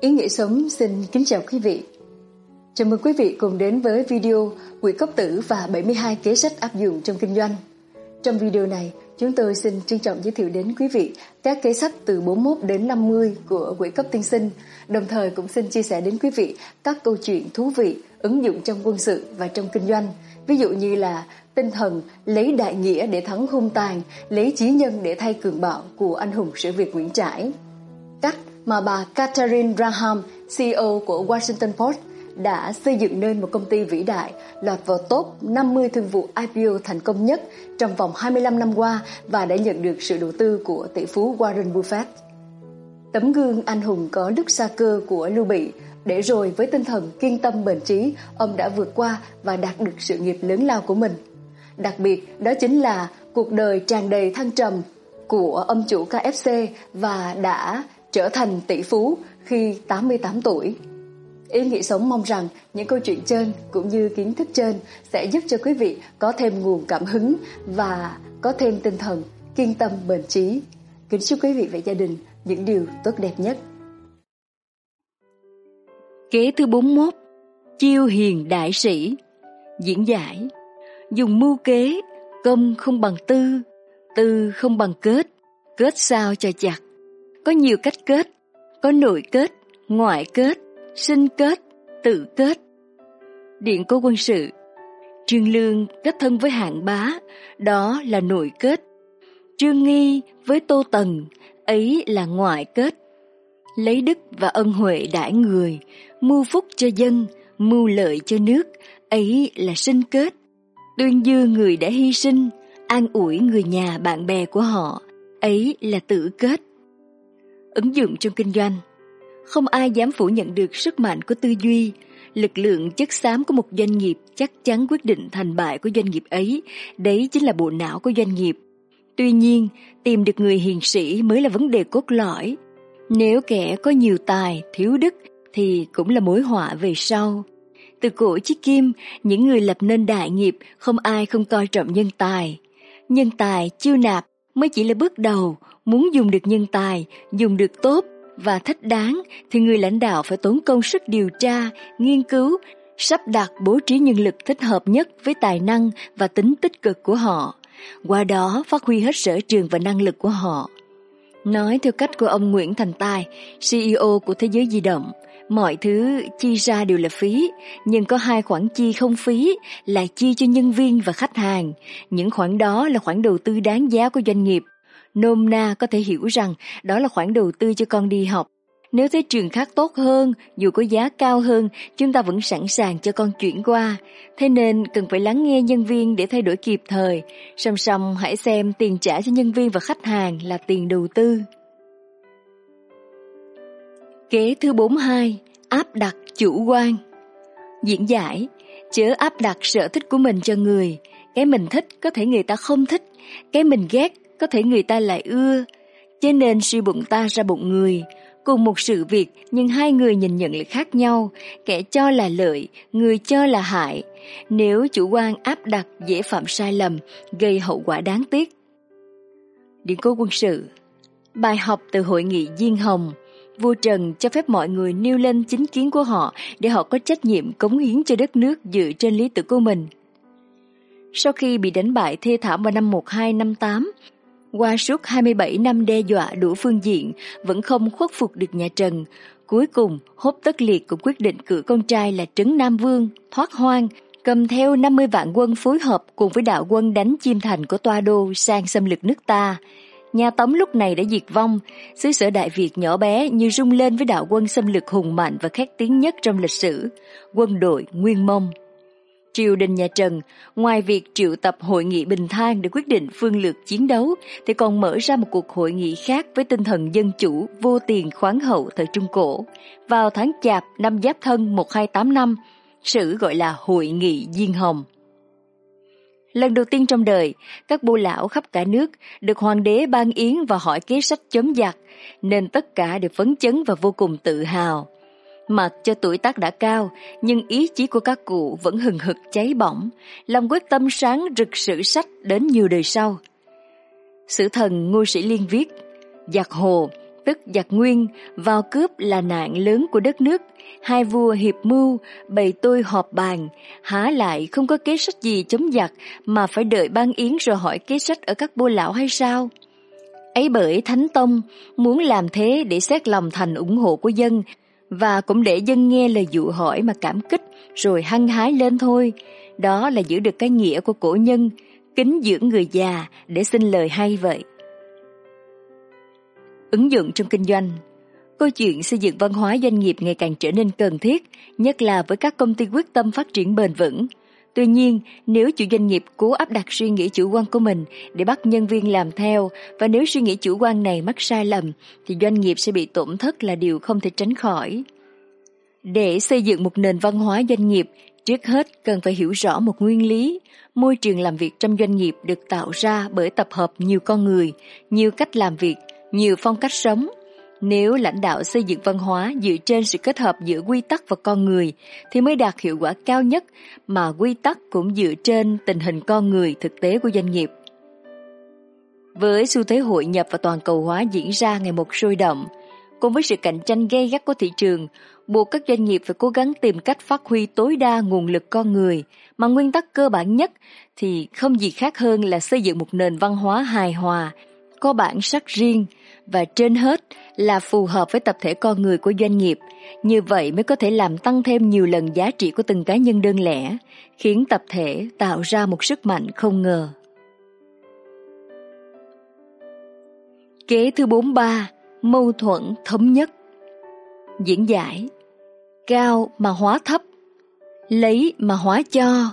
Ý nghĩa sống xin kính chào quý vị. Chào mừng quý vị cùng đến với video Quỹ Cấp tử và 72 kế sách áp dụng trong kinh doanh. Trong video này, chúng tôi xin trân trọng giới thiệu đến quý vị các kế sách từ 41 đến 50 của Quỹ cấp tiên sinh, đồng thời cũng xin chia sẻ đến quý vị các câu chuyện thú vị ứng dụng trong quân sự và trong kinh doanh, ví dụ như là tinh thần lấy đại nghĩa để thắng hung tàn, lấy chí nhân để thay cường bạo của anh hùng sử Việt Nguyễn Trãi. Cách mà bà Catherine Graham, CEO của Washington Post, đã xây dựng nên một công ty vĩ đại lọt vào top 50 thương vụ IPO thành công nhất trong vòng 25 năm qua và đã nhận được sự đầu tư của tỷ phú Warren Buffett. Tấm gương anh hùng có đức xa cơ của Lưu Bị để rồi với tinh thần kiên tâm bền trí, ông đã vượt qua và đạt được sự nghiệp lớn lao của mình. Đặc biệt đó chính là cuộc đời tràn đầy thăng trầm của ông chủ KFC và đã trở thành tỷ phú khi 88 tuổi. Ý nghĩ sống mong rằng những câu chuyện trên cũng như kiến thức trên sẽ giúp cho quý vị có thêm nguồn cảm hứng và có thêm tinh thần kiên tâm bền trí. Kính chúc quý vị và gia đình những điều tốt đẹp nhất. Kế thứ 41 Chiêu hiền đại sĩ, Diễn giải Dùng mưu kế, Công không bằng tư Tư không bằng kết Kết sao cho chặt có nhiều cách kết Có nội kết, ngoại kết, sinh kết, tự kết Điện cố quân sự Trương Lương kết thân với hạng bá Đó là nội kết Trương Nghi với Tô Tần Ấy là ngoại kết lấy đức và ân huệ đãi người, mưu phúc cho dân, mưu lợi cho nước, ấy là sinh kết. Tuyên dương người đã hy sinh, an ủi người nhà bạn bè của họ, ấy là tự kết. Ứng dụng trong kinh doanh Không ai dám phủ nhận được sức mạnh của tư duy, lực lượng chất xám của một doanh nghiệp chắc chắn quyết định thành bại của doanh nghiệp ấy, đấy chính là bộ não của doanh nghiệp. Tuy nhiên, tìm được người hiền sĩ mới là vấn đề cốt lõi, nếu kẻ có nhiều tài, thiếu đức thì cũng là mối họa về sau. Từ cổ chí kim, những người lập nên đại nghiệp không ai không coi trọng nhân tài. Nhân tài chiêu nạp mới chỉ là bước đầu, muốn dùng được nhân tài, dùng được tốt và thích đáng thì người lãnh đạo phải tốn công sức điều tra, nghiên cứu, sắp đặt bố trí nhân lực thích hợp nhất với tài năng và tính tích cực của họ. Qua đó phát huy hết sở trường và năng lực của họ. Nói theo cách của ông Nguyễn Thành Tài, CEO của Thế giới di động, mọi thứ chi ra đều là phí, nhưng có hai khoản chi không phí là chi cho nhân viên và khách hàng. Những khoản đó là khoản đầu tư đáng giá của doanh nghiệp. Nôm na có thể hiểu rằng đó là khoản đầu tư cho con đi học. Nếu thấy trường khác tốt hơn, dù có giá cao hơn, chúng ta vẫn sẵn sàng cho con chuyển qua. Thế nên cần phải lắng nghe nhân viên để thay đổi kịp thời. Song song hãy xem tiền trả cho nhân viên và khách hàng là tiền đầu tư. Kế thứ 42 Áp đặt chủ quan Diễn giải Chớ áp đặt sở thích của mình cho người Cái mình thích có thể người ta không thích Cái mình ghét có thể người ta lại ưa Cho nên suy bụng ta ra bụng người Cùng một sự việc nhưng hai người nhìn nhận lại khác nhau, kẻ cho là lợi, người cho là hại. Nếu chủ quan áp đặt dễ phạm sai lầm, gây hậu quả đáng tiếc. Điện cố quân sự Bài học từ hội nghị Diên Hồng Vua Trần cho phép mọi người nêu lên chính kiến của họ để họ có trách nhiệm cống hiến cho đất nước dựa trên lý tưởng của mình. Sau khi bị đánh bại thê thảm vào năm 1258, qua suốt 27 năm đe dọa đủ phương diện, vẫn không khuất phục được nhà Trần. Cuối cùng, Hốt Tất Liệt cũng quyết định cử con trai là Trấn Nam Vương, thoát hoang, cầm theo 50 vạn quân phối hợp cùng với đạo quân đánh chim thành của Toa Đô sang xâm lược nước ta. Nhà Tống lúc này đã diệt vong, xứ sở Đại Việt nhỏ bé như rung lên với đạo quân xâm lược hùng mạnh và khét tiếng nhất trong lịch sử, quân đội Nguyên Mông triều đình nhà Trần, ngoài việc triệu tập hội nghị bình thang để quyết định phương lược chiến đấu, thì còn mở ra một cuộc hội nghị khác với tinh thần dân chủ, vô tiền khoáng hậu thời Trung Cổ. Vào tháng Chạp năm Giáp Thân 1285, sử gọi là Hội nghị Diên Hồng. Lần đầu tiên trong đời, các bô lão khắp cả nước được hoàng đế ban yến và hỏi kế sách chống giặc, nên tất cả đều phấn chấn và vô cùng tự hào. Mặc cho tuổi tác đã cao, nhưng ý chí của các cụ vẫn hừng hực cháy bỏng, lòng quyết tâm sáng rực sử sách đến nhiều đời sau. Sử thần Ngô Sĩ Liên viết, Giặc hồ, tức giặc nguyên, vào cướp là nạn lớn của đất nước. Hai vua hiệp mưu, bày tôi họp bàn, há lại không có kế sách gì chống giặc mà phải đợi ban yến rồi hỏi kế sách ở các bô lão hay sao? Ấy bởi Thánh Tông muốn làm thế để xét lòng thành ủng hộ của dân và cũng để dân nghe lời dụ hỏi mà cảm kích rồi hăng hái lên thôi. Đó là giữ được cái nghĩa của cổ nhân, kính dưỡng người già để xin lời hay vậy. Ứng dụng trong kinh doanh Câu chuyện xây dựng văn hóa doanh nghiệp ngày càng trở nên cần thiết, nhất là với các công ty quyết tâm phát triển bền vững. Tuy nhiên, nếu chủ doanh nghiệp cố áp đặt suy nghĩ chủ quan của mình để bắt nhân viên làm theo và nếu suy nghĩ chủ quan này mắc sai lầm thì doanh nghiệp sẽ bị tổn thất là điều không thể tránh khỏi. Để xây dựng một nền văn hóa doanh nghiệp, trước hết cần phải hiểu rõ một nguyên lý. Môi trường làm việc trong doanh nghiệp được tạo ra bởi tập hợp nhiều con người, nhiều cách làm việc, nhiều phong cách sống. Nếu lãnh đạo xây dựng văn hóa dựa trên sự kết hợp giữa quy tắc và con người thì mới đạt hiệu quả cao nhất mà quy tắc cũng dựa trên tình hình con người thực tế của doanh nghiệp. Với xu thế hội nhập và toàn cầu hóa diễn ra ngày một sôi động, cùng với sự cạnh tranh gay gắt của thị trường, buộc các doanh nghiệp phải cố gắng tìm cách phát huy tối đa nguồn lực con người, mà nguyên tắc cơ bản nhất thì không gì khác hơn là xây dựng một nền văn hóa hài hòa, có bản sắc riêng và trên hết là phù hợp với tập thể con người của doanh nghiệp. Như vậy mới có thể làm tăng thêm nhiều lần giá trị của từng cá nhân đơn lẻ, khiến tập thể tạo ra một sức mạnh không ngờ. Kế thứ 43, mâu thuẫn thống nhất. Diễn giải Cao mà hóa thấp, lấy mà hóa cho,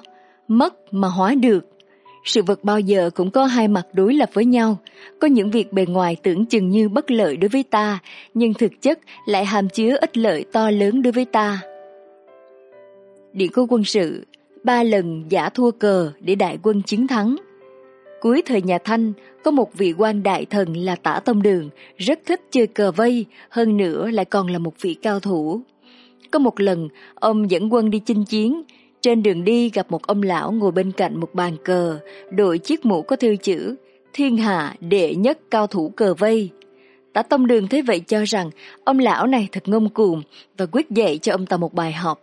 mất mà hóa được, sự vật bao giờ cũng có hai mặt đối lập với nhau. Có những việc bề ngoài tưởng chừng như bất lợi đối với ta, nhưng thực chất lại hàm chứa ích lợi to lớn đối với ta. Điện cố quân sự, ba lần giả thua cờ để đại quân chiến thắng. Cuối thời nhà Thanh, có một vị quan đại thần là Tả Tông Đường, rất thích chơi cờ vây, hơn nữa lại còn là một vị cao thủ. Có một lần, ông dẫn quân đi chinh chiến, trên đường đi gặp một ông lão ngồi bên cạnh một bàn cờ, đội chiếc mũ có thêu chữ Thiên hạ đệ nhất cao thủ cờ vây. Tả Tông Đường thấy vậy cho rằng ông lão này thật ngông cuồng và quyết dạy cho ông ta một bài học.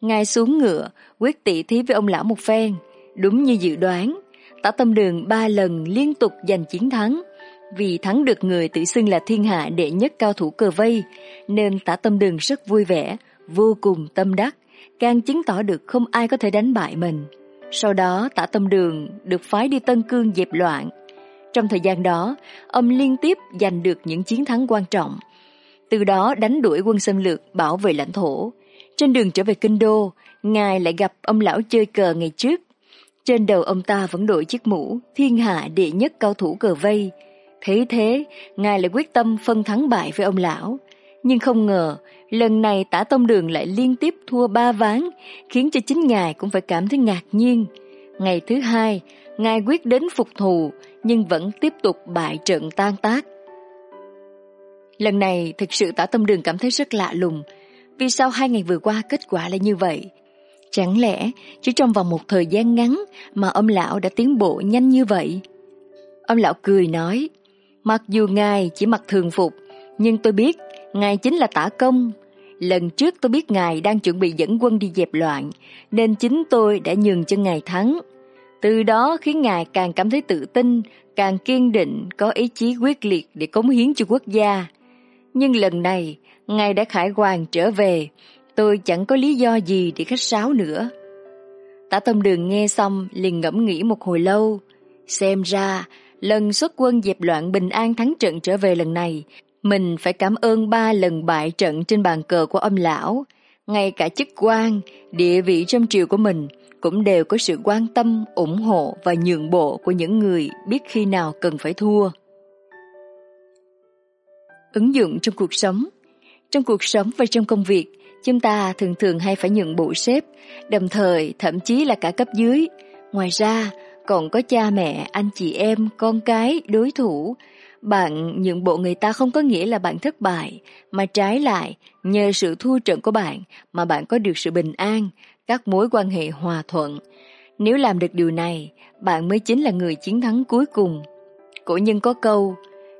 Ngài xuống ngựa, quyết tỉ thí với ông lão một phen. Đúng như dự đoán, Tả Tông Đường ba lần liên tục giành chiến thắng. Vì thắng được người tự xưng là thiên hạ đệ nhất cao thủ cờ vây, nên Tả Tâm Đường rất vui vẻ, vô cùng tâm đắc càng chứng tỏ được không ai có thể đánh bại mình. Sau đó tả tâm đường được phái đi Tân Cương dẹp loạn. Trong thời gian đó, ông liên tiếp giành được những chiến thắng quan trọng. Từ đó đánh đuổi quân xâm lược bảo vệ lãnh thổ. Trên đường trở về Kinh Đô, Ngài lại gặp ông lão chơi cờ ngày trước. Trên đầu ông ta vẫn đội chiếc mũ thiên hạ đệ nhất cao thủ cờ vây. Thế thế, Ngài lại quyết tâm phân thắng bại với ông lão. Nhưng không ngờ, lần này tả tông đường lại liên tiếp thua ba ván, khiến cho chính ngài cũng phải cảm thấy ngạc nhiên. Ngày thứ hai, ngài quyết đến phục thù, nhưng vẫn tiếp tục bại trận tan tác. Lần này thực sự tả tông đường cảm thấy rất lạ lùng, vì sao hai ngày vừa qua kết quả lại như vậy? Chẳng lẽ chỉ trong vòng một thời gian ngắn mà ông lão đã tiến bộ nhanh như vậy? Ông lão cười nói, mặc dù ngài chỉ mặc thường phục, nhưng tôi biết Ngài chính là tả công. Lần trước tôi biết Ngài đang chuẩn bị dẫn quân đi dẹp loạn, nên chính tôi đã nhường cho Ngài thắng. Từ đó khiến Ngài càng cảm thấy tự tin, càng kiên định, có ý chí quyết liệt để cống hiến cho quốc gia. Nhưng lần này, Ngài đã khải hoàn trở về, tôi chẳng có lý do gì để khách sáo nữa. Tả tâm đường nghe xong liền ngẫm nghĩ một hồi lâu. Xem ra, lần xuất quân dẹp loạn bình an thắng trận trở về lần này mình phải cảm ơn ba lần bại trận trên bàn cờ của ông lão. Ngay cả chức quan, địa vị trong triều của mình cũng đều có sự quan tâm, ủng hộ và nhượng bộ của những người biết khi nào cần phải thua. Ứng dụng trong cuộc sống Trong cuộc sống và trong công việc, chúng ta thường thường hay phải nhượng bộ sếp, đồng thời thậm chí là cả cấp dưới. Ngoài ra, còn có cha mẹ, anh chị em, con cái, đối thủ, bạn nhượng bộ người ta không có nghĩa là bạn thất bại, mà trái lại, nhờ sự thua trận của bạn mà bạn có được sự bình an, các mối quan hệ hòa thuận. Nếu làm được điều này, bạn mới chính là người chiến thắng cuối cùng. Cổ nhân có câu,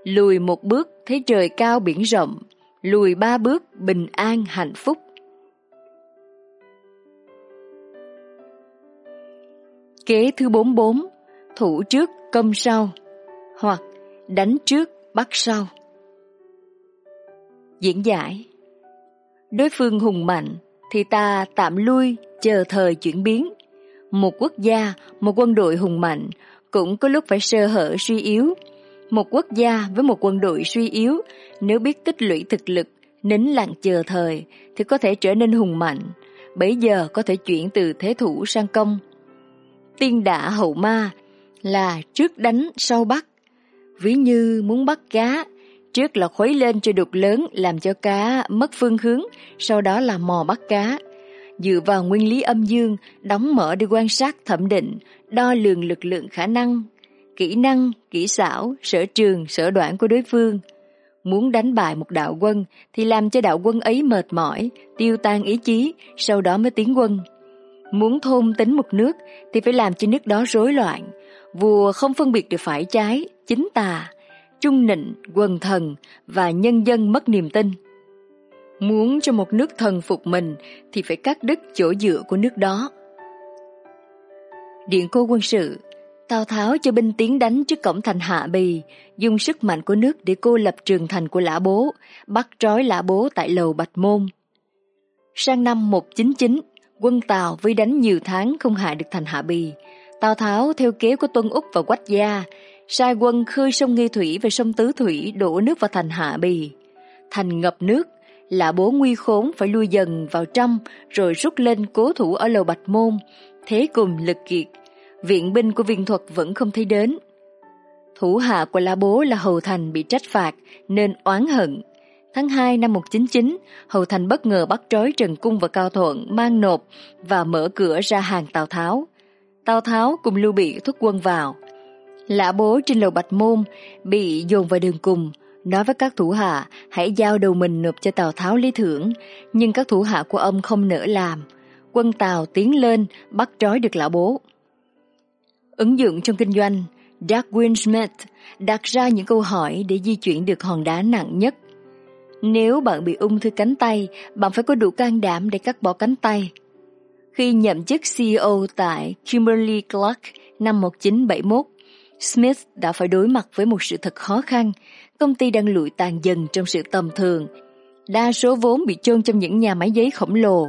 Lùi một bước thấy trời cao biển rộng, lùi ba bước bình an hạnh phúc. Kế thứ 44, thủ trước công sau, hoặc đánh trước bắt sau. Diễn giải Đối phương hùng mạnh thì ta tạm lui chờ thời chuyển biến. Một quốc gia, một quân đội hùng mạnh cũng có lúc phải sơ hở suy yếu. Một quốc gia với một quân đội suy yếu nếu biết tích lũy thực lực, nín lặng chờ thời thì có thể trở nên hùng mạnh, bấy giờ có thể chuyển từ thế thủ sang công. Tiên đả hậu ma là trước đánh sau bắt. Ví như muốn bắt cá Trước là khuấy lên cho đục lớn làm cho cá mất phương hướng, sau đó là mò bắt cá. Dựa vào nguyên lý âm dương, đóng mở để quan sát thẩm định, đo lường lực lượng khả năng, kỹ năng, kỹ xảo, sở trường, sở đoạn của đối phương. Muốn đánh bại một đạo quân thì làm cho đạo quân ấy mệt mỏi, tiêu tan ý chí, sau đó mới tiến quân. Muốn thôn tính một nước thì phải làm cho nước đó rối loạn. Vua không phân biệt được phải trái, chính tà, trung nịnh, quần thần và nhân dân mất niềm tin. Muốn cho một nước thần phục mình thì phải cắt đứt chỗ dựa của nước đó. Điện cô quân sự Tào Tháo cho binh tiến đánh trước cổng thành Hạ Bì, dùng sức mạnh của nước để cô lập trường thành của Lã Bố, bắt trói Lã Bố tại lầu Bạch Môn. Sang năm 199, quân Tào với đánh nhiều tháng không hạ được thành Hạ Bì. Tào Tháo theo kế của Tuân Úc và Quách Gia, sai quân khơi sông Nghi Thủy và sông Tứ Thủy đổ nước vào thành Hạ Bì. Thành ngập nước, là bố nguy khốn phải lui dần vào trong rồi rút lên cố thủ ở lầu Bạch Môn, thế cùng lực kiệt. Viện binh của viên thuật vẫn không thấy đến. Thủ hạ của lã bố là Hầu Thành bị trách phạt nên oán hận. Tháng 2 năm 199, Hầu Thành bất ngờ bắt trói Trần Cung và Cao Thuận mang nộp và mở cửa ra hàng Tào Tháo. Tào Tháo cùng Lưu Bị thúc quân vào. Lã bố trên lầu Bạch Môn bị dồn vào đường cùng, nói với các thủ hạ hãy giao đầu mình nộp cho Tào Tháo lý thưởng, nhưng các thủ hạ của ông không nỡ làm. Quân Tào tiến lên bắt trói được lão bố. Ứng dụng trong kinh doanh, Darwin Smith đặt ra những câu hỏi để di chuyển được hòn đá nặng nhất. Nếu bạn bị ung thư cánh tay, bạn phải có đủ can đảm để cắt bỏ cánh tay. Khi nhậm chức CEO tại Kimberly Clark năm 1971, Smith đã phải đối mặt với một sự thật khó khăn. Công ty đang lụi tàn dần trong sự tầm thường. Đa số vốn bị chôn trong những nhà máy giấy khổng lồ.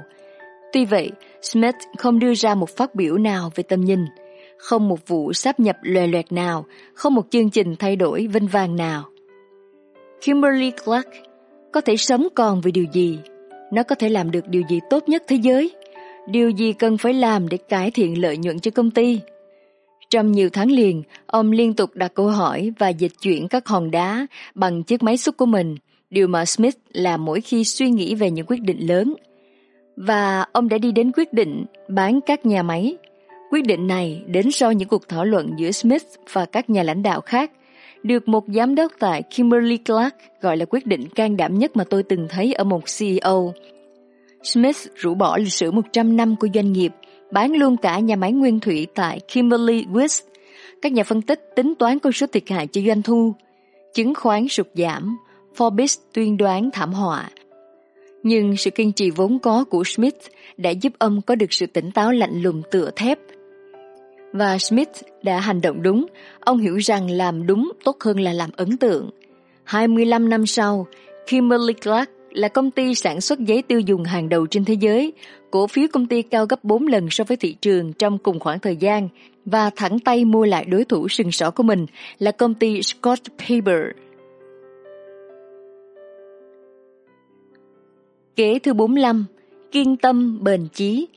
Tuy vậy, Smith không đưa ra một phát biểu nào về tầm nhìn. Không một vụ sáp nhập lòe loẹt nào, không một chương trình thay đổi vinh vàng nào. Kimberly Clark có thể sống còn vì điều gì? Nó có thể làm được điều gì tốt nhất thế giới? Điều gì cần phải làm để cải thiện lợi nhuận cho công ty? Trong nhiều tháng liền, ông liên tục đặt câu hỏi và dịch chuyển các hòn đá bằng chiếc máy xúc của mình, điều mà Smith làm mỗi khi suy nghĩ về những quyết định lớn. Và ông đã đi đến quyết định bán các nhà máy. Quyết định này đến sau những cuộc thảo luận giữa Smith và các nhà lãnh đạo khác, được một giám đốc tại Kimberly Clark gọi là quyết định can đảm nhất mà tôi từng thấy ở một CEO. Smith rũ bỏ lịch sử 100 năm của doanh nghiệp bán luôn cả nhà máy nguyên thủy tại Kimberly West. Các nhà phân tích tính toán con số thiệt hại cho doanh thu, chứng khoán sụt giảm, Forbes tuyên đoán thảm họa. Nhưng sự kiên trì vốn có của Smith đã giúp ông có được sự tỉnh táo lạnh lùng tựa thép. Và Smith đã hành động đúng, ông hiểu rằng làm đúng tốt hơn là làm ấn tượng. 25 năm sau, Kimberly Clark là công ty sản xuất giấy tiêu dùng hàng đầu trên thế giới, cổ phiếu công ty cao gấp 4 lần so với thị trường trong cùng khoảng thời gian và thẳng tay mua lại đối thủ sừng sỏ của mình là công ty Scott Paper. Kế thứ 45, kiên tâm bền chí.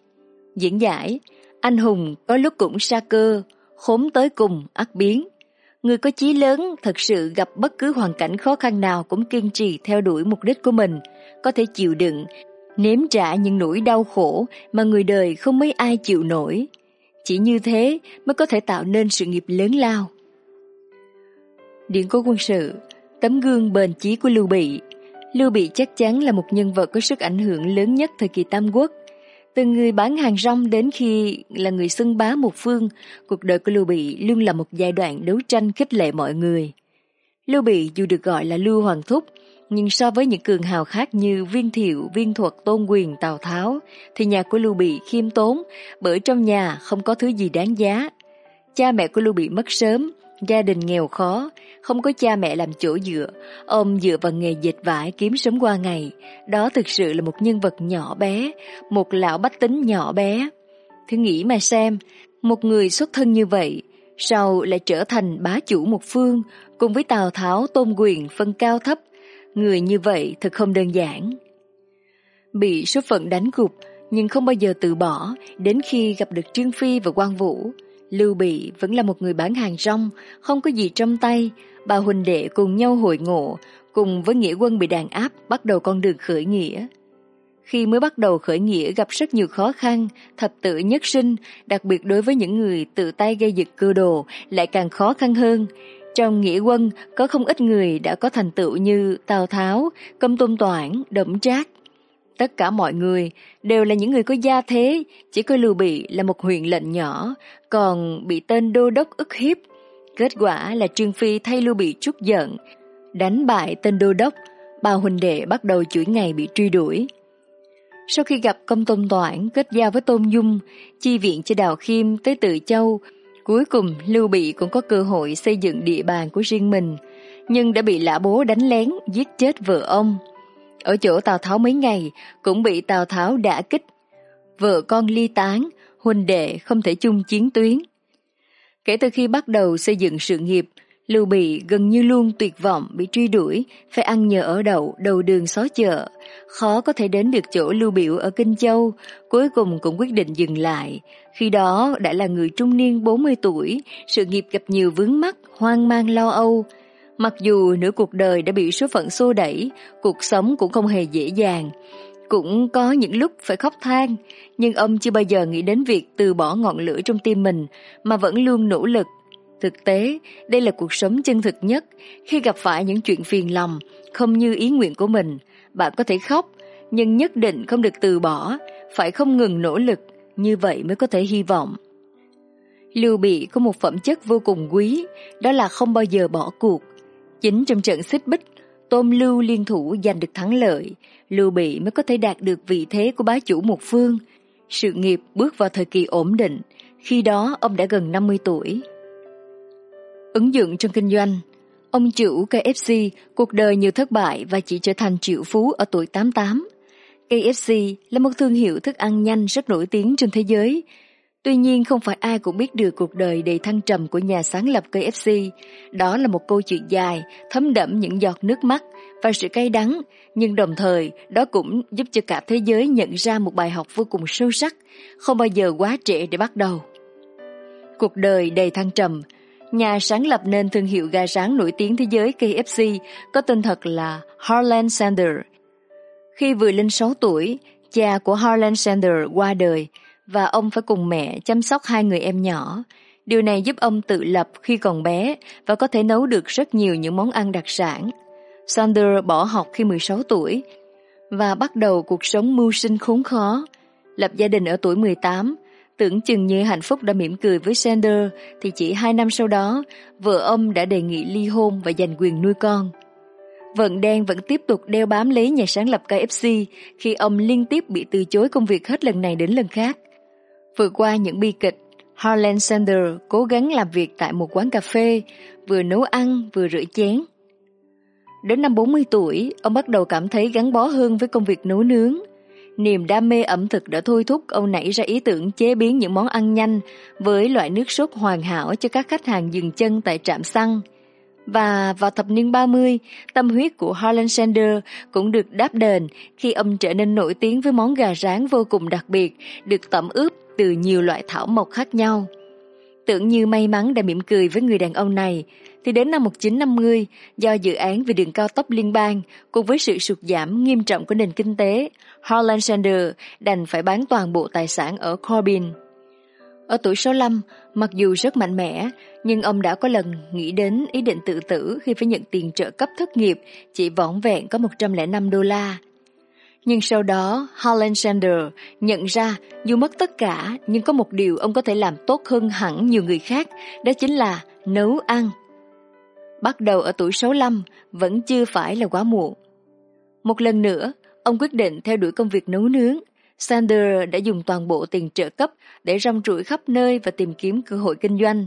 Diễn giải, anh hùng có lúc cũng sa cơ, khốn tới cùng ắt biến. Người có chí lớn thật sự gặp bất cứ hoàn cảnh khó khăn nào cũng kiên trì theo đuổi mục đích của mình, có thể chịu đựng, nếm trả những nỗi đau khổ mà người đời không mấy ai chịu nổi. Chỉ như thế mới có thể tạo nên sự nghiệp lớn lao. Điện cố quân sự, tấm gương bền chí của Lưu Bị. Lưu Bị chắc chắn là một nhân vật có sức ảnh hưởng lớn nhất thời kỳ Tam Quốc. Từ người bán hàng rong đến khi là người xưng bá một phương, cuộc đời của Lưu Bị luôn là một giai đoạn đấu tranh khích lệ mọi người. Lưu Bị dù được gọi là Lưu Hoàng Thúc, nhưng so với những cường hào khác như Viên Thiệu, Viên Thuật, Tôn Quyền, Tào Tháo, thì nhà của Lưu Bị khiêm tốn, bởi trong nhà không có thứ gì đáng giá. Cha mẹ của Lưu Bị mất sớm, gia đình nghèo khó, không có cha mẹ làm chỗ dựa, ông dựa vào nghề dệt vải kiếm sống qua ngày. Đó thực sự là một nhân vật nhỏ bé, một lão bách tính nhỏ bé. Thử nghĩ mà xem, một người xuất thân như vậy, sau lại trở thành bá chủ một phương, cùng với Tào Tháo tôn quyền phân cao thấp, người như vậy thật không đơn giản. Bị số phận đánh gục, nhưng không bao giờ từ bỏ, đến khi gặp được Trương Phi và Quan Vũ, Lưu Bị vẫn là một người bán hàng rong, không có gì trong tay, bà huynh đệ cùng nhau hội ngộ, cùng với nghĩa quân bị đàn áp bắt đầu con đường khởi nghĩa. Khi mới bắt đầu khởi nghĩa gặp rất nhiều khó khăn, thập tự nhất sinh, đặc biệt đối với những người tự tay gây dựng cơ đồ lại càng khó khăn hơn. Trong nghĩa quân có không ít người đã có thành tựu như Tào Tháo, Công Tôn Toản, Đổng Trác. Tất cả mọi người đều là những người có gia thế, chỉ có Lưu Bị là một huyện lệnh nhỏ, còn bị tên đô đốc ức hiếp. Kết quả là Trương Phi thay Lưu Bị chút giận, đánh bại tên đô đốc, bà huynh đệ bắt đầu chuỗi ngày bị truy đuổi. Sau khi gặp công tôn toản kết giao với Tôn Dung, chi viện cho Đào Khiêm tới Tự Châu, cuối cùng Lưu Bị cũng có cơ hội xây dựng địa bàn của riêng mình, nhưng đã bị lã bố đánh lén giết chết vợ ông. Ở chỗ Tào Tháo mấy ngày cũng bị Tào Tháo đả kích. Vợ con ly tán, huynh đệ không thể chung chiến tuyến. Kể từ khi bắt đầu xây dựng sự nghiệp, Lưu Bị gần như luôn tuyệt vọng bị truy đuổi, phải ăn nhờ ở đậu, đầu đường xó chợ. Khó có thể đến được chỗ Lưu Biểu ở Kinh Châu, cuối cùng cũng quyết định dừng lại. Khi đó đã là người trung niên 40 tuổi, sự nghiệp gặp nhiều vướng mắc, hoang mang lo âu. Mặc dù nửa cuộc đời đã bị số phận xô đẩy, cuộc sống cũng không hề dễ dàng. Cũng có những lúc phải khóc than, nhưng ông chưa bao giờ nghĩ đến việc từ bỏ ngọn lửa trong tim mình, mà vẫn luôn nỗ lực Thực tế, đây là cuộc sống chân thực nhất. Khi gặp phải những chuyện phiền lòng, không như ý nguyện của mình, bạn có thể khóc, nhưng nhất định không được từ bỏ, phải không ngừng nỗ lực, như vậy mới có thể hy vọng. Lưu Bị có một phẩm chất vô cùng quý, đó là không bao giờ bỏ cuộc. Chính trong trận xích bích, Tôn Lưu liên thủ giành được thắng lợi, Lưu Bị mới có thể đạt được vị thế của bá chủ một phương. Sự nghiệp bước vào thời kỳ ổn định, khi đó ông đã gần 50 tuổi. Ứng dụng trong kinh doanh Ông chủ KFC cuộc đời nhiều thất bại và chỉ trở thành triệu phú ở tuổi 88. KFC là một thương hiệu thức ăn nhanh rất nổi tiếng trên thế giới. Tuy nhiên không phải ai cũng biết được cuộc đời đầy thăng trầm của nhà sáng lập KFC. Đó là một câu chuyện dài, thấm đẫm những giọt nước mắt và sự cay đắng, nhưng đồng thời đó cũng giúp cho cả thế giới nhận ra một bài học vô cùng sâu sắc, không bao giờ quá trễ để bắt đầu. Cuộc đời đầy thăng trầm, nhà sáng lập nên thương hiệu gà rán nổi tiếng thế giới KFC có tên thật là Harlan Sanders. Khi vừa lên 6 tuổi, cha của Harlan Sanders qua đời và ông phải cùng mẹ chăm sóc hai người em nhỏ. Điều này giúp ông tự lập khi còn bé và có thể nấu được rất nhiều những món ăn đặc sản. Sander bỏ học khi 16 tuổi và bắt đầu cuộc sống mưu sinh khốn khó. Lập gia đình ở tuổi 18 Tưởng chừng như hạnh phúc đã mỉm cười với Sander thì chỉ hai năm sau đó, vợ ông đã đề nghị ly hôn và giành quyền nuôi con. Vận đen vẫn tiếp tục đeo bám lấy nhà sáng lập KFC khi ông liên tiếp bị từ chối công việc hết lần này đến lần khác. Vượt qua những bi kịch, Harlan Sander cố gắng làm việc tại một quán cà phê, vừa nấu ăn vừa rửa chén. Đến năm 40 tuổi, ông bắt đầu cảm thấy gắn bó hơn với công việc nấu nướng. Niềm đam mê ẩm thực đã thôi thúc ông nảy ra ý tưởng chế biến những món ăn nhanh với loại nước sốt hoàn hảo cho các khách hàng dừng chân tại trạm xăng. Và vào thập niên 30, tâm huyết của Harlan Sanders cũng được đáp đền khi ông trở nên nổi tiếng với món gà rán vô cùng đặc biệt, được tẩm ướp từ nhiều loại thảo mộc khác nhau. Tưởng như may mắn đã mỉm cười với người đàn ông này, thì đến năm 1950, do dự án về đường cao tốc liên bang cùng với sự sụt giảm nghiêm trọng của nền kinh tế, Holland Sander đành phải bán toàn bộ tài sản ở Corbin. Ở tuổi 65, mặc dù rất mạnh mẽ, nhưng ông đã có lần nghĩ đến ý định tự tử khi phải nhận tiền trợ cấp thất nghiệp chỉ vỏn vẹn có 105 đô la. Nhưng sau đó, Hollandander nhận ra dù mất tất cả, nhưng có một điều ông có thể làm tốt hơn hẳn nhiều người khác, đó chính là nấu ăn. Bắt đầu ở tuổi 65 vẫn chưa phải là quá muộn. Một lần nữa, ông quyết định theo đuổi công việc nấu nướng. Sander đã dùng toàn bộ tiền trợ cấp để rong ruổi khắp nơi và tìm kiếm cơ hội kinh doanh.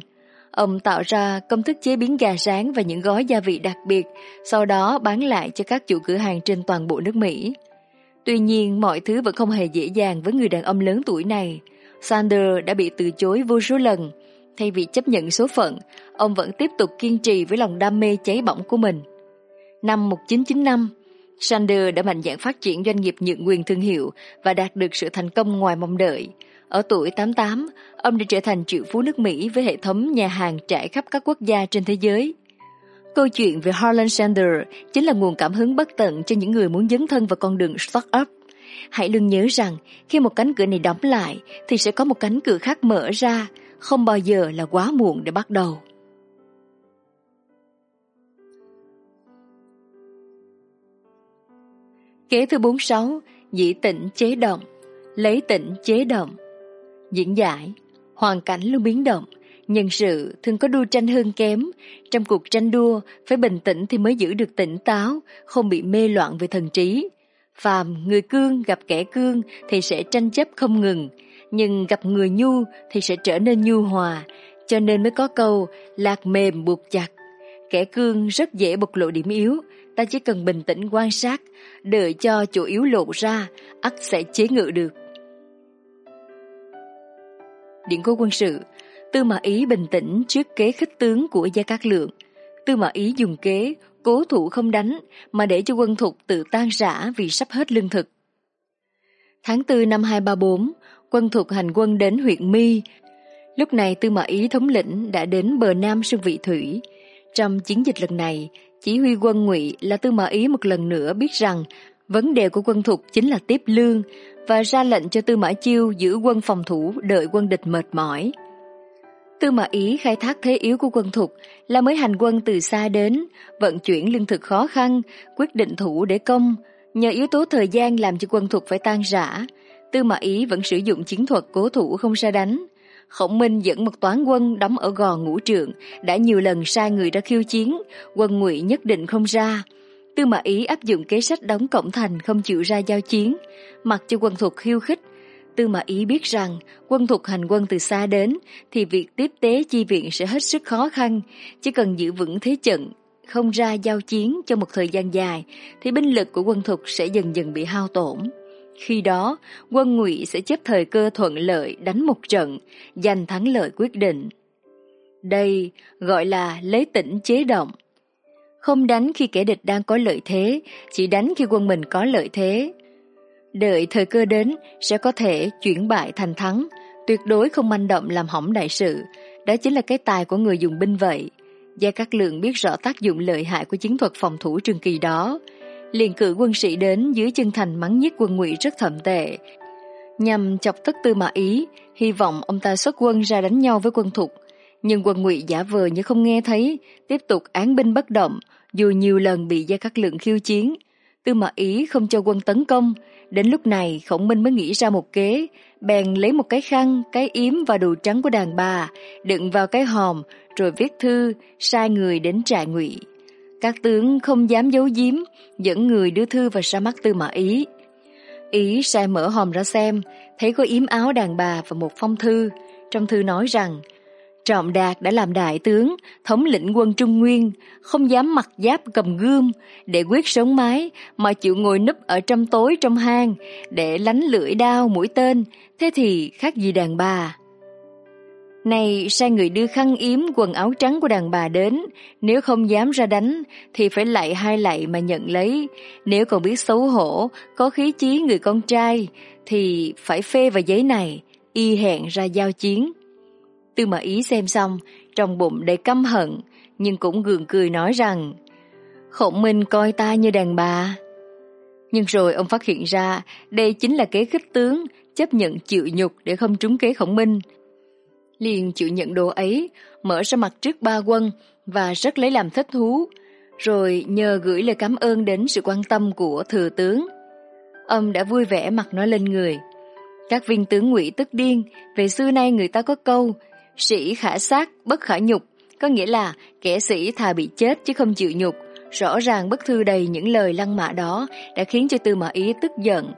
Ông tạo ra công thức chế biến gà rán và những gói gia vị đặc biệt, sau đó bán lại cho các chủ cửa hàng trên toàn bộ nước Mỹ. Tuy nhiên, mọi thứ vẫn không hề dễ dàng với người đàn ông lớn tuổi này. Sander đã bị từ chối vô số lần. Thay vì chấp nhận số phận, ông vẫn tiếp tục kiên trì với lòng đam mê cháy bỏng của mình. Năm 1995, Sander đã mạnh dạn phát triển doanh nghiệp nhượng quyền thương hiệu và đạt được sự thành công ngoài mong đợi. Ở tuổi 88, ông đã trở thành triệu phú nước Mỹ với hệ thống nhà hàng trải khắp các quốc gia trên thế giới. Câu chuyện về Harlan Sander chính là nguồn cảm hứng bất tận cho những người muốn dấn thân vào con đường startup. Hãy luôn nhớ rằng khi một cánh cửa này đóng lại thì sẽ có một cánh cửa khác mở ra, không bao giờ là quá muộn để bắt đầu. Kế thứ 46, dĩ tịnh chế động, lấy tịnh chế động. Diễn giải, hoàn cảnh luôn biến động, nhân sự thường có đua tranh hơn kém. Trong cuộc tranh đua, phải bình tĩnh thì mới giữ được tỉnh táo, không bị mê loạn về thần trí. Phàm, người cương gặp kẻ cương thì sẽ tranh chấp không ngừng, nhưng gặp người nhu thì sẽ trở nên nhu hòa, cho nên mới có câu lạc mềm buộc chặt. Kẻ cương rất dễ bộc lộ điểm yếu, ta chỉ cần bình tĩnh quan sát, đợi cho chỗ yếu lộ ra, ắt sẽ chế ngự được. Điện cố quân sự, Tư Mã Ý bình tĩnh trước kế khích tướng của Gia Cát Lượng. Tư Mã Ý dùng kế, cố thủ không đánh, mà để cho quân thục tự tan rã vì sắp hết lương thực. Tháng 4 năm 234, quân thục hành quân đến huyện Mi. Lúc này Tư Mã Ý thống lĩnh đã đến bờ nam sông Vị Thủy. Trong chiến dịch lần này, chỉ huy quân ngụy là Tư Mã Ý một lần nữa biết rằng vấn đề của quân thục chính là tiếp lương và ra lệnh cho Tư Mã Chiêu giữ quân phòng thủ đợi quân địch mệt mỏi. Tư Mã Ý khai thác thế yếu của quân thục là mới hành quân từ xa đến, vận chuyển lương thực khó khăn, quyết định thủ để công. Nhờ yếu tố thời gian làm cho quân thục phải tan rã, Tư Mã Ý vẫn sử dụng chiến thuật cố thủ không ra đánh. Khổng Minh dẫn một toán quân đóng ở gò ngũ trượng, đã nhiều lần sai người ra khiêu chiến, quân ngụy nhất định không ra. Tư Mã Ý áp dụng kế sách đóng cổng thành không chịu ra giao chiến, mặc cho quân thuộc khiêu khích. Tư Mã Ý biết rằng quân thuộc hành quân từ xa đến thì việc tiếp tế chi viện sẽ hết sức khó khăn, chỉ cần giữ vững thế trận, không ra giao chiến trong một thời gian dài thì binh lực của quân thục sẽ dần dần bị hao tổn. Khi đó, quân ngụy sẽ chấp thời cơ thuận lợi đánh một trận, giành thắng lợi quyết định. Đây gọi là lấy tỉnh chế động. Không đánh khi kẻ địch đang có lợi thế, chỉ đánh khi quân mình có lợi thế. Đợi thời cơ đến sẽ có thể chuyển bại thành thắng, tuyệt đối không manh động làm hỏng đại sự. Đó chính là cái tài của người dùng binh vậy. Gia Cát Lượng biết rõ tác dụng lợi hại của chiến thuật phòng thủ trường kỳ đó, liền cử quân sĩ đến dưới chân thành mắng nhiếc quân ngụy rất thậm tệ, nhằm chọc tức tư mã ý, hy vọng ông ta xuất quân ra đánh nhau với quân thục. Nhưng quân ngụy giả vờ như không nghe thấy, tiếp tục án binh bất động, dù nhiều lần bị Gia Cát Lượng khiêu chiến. Tư mã ý không cho quân tấn công, đến lúc này khổng minh mới nghĩ ra một kế, bèn lấy một cái khăn, cái yếm và đồ trắng của đàn bà, đựng vào cái hòm, rồi viết thư, sai người đến trại ngụy. Các tướng không dám giấu giếm, dẫn người đưa thư vào ra mắt tư mã ý. Ý sai mở hòm ra xem, thấy có yếm áo đàn bà và một phong thư. Trong thư nói rằng, Trọng Đạt đã làm đại tướng, thống lĩnh quân Trung Nguyên, không dám mặc giáp cầm gươm để quyết sống mái, mà chịu ngồi núp ở trong tối trong hang để lánh lưỡi đao mũi tên, thế thì khác gì đàn bà. Này sai người đưa khăn yếm quần áo trắng của đàn bà đến, nếu không dám ra đánh thì phải lạy hai lạy mà nhận lấy, nếu còn biết xấu hổ, có khí chí người con trai thì phải phê vào giấy này, y hẹn ra giao chiến. Tư mà ý xem xong, trong bụng đầy căm hận, nhưng cũng gượng cười nói rằng Khổng Minh coi ta như đàn bà. Nhưng rồi ông phát hiện ra đây chính là kế khích tướng, chấp nhận chịu nhục để không trúng kế Khổng Minh, liền chịu nhận đồ ấy, mở ra mặt trước ba quân và rất lấy làm thích thú, rồi nhờ gửi lời cảm ơn đến sự quan tâm của thừa tướng. Ông đã vui vẻ mặc nó lên người. Các viên tướng ngụy tức điên, về xưa nay người ta có câu, sĩ khả sát, bất khả nhục, có nghĩa là kẻ sĩ thà bị chết chứ không chịu nhục. Rõ ràng bức thư đầy những lời lăng mạ đó đã khiến cho Tư Mã Ý tức giận.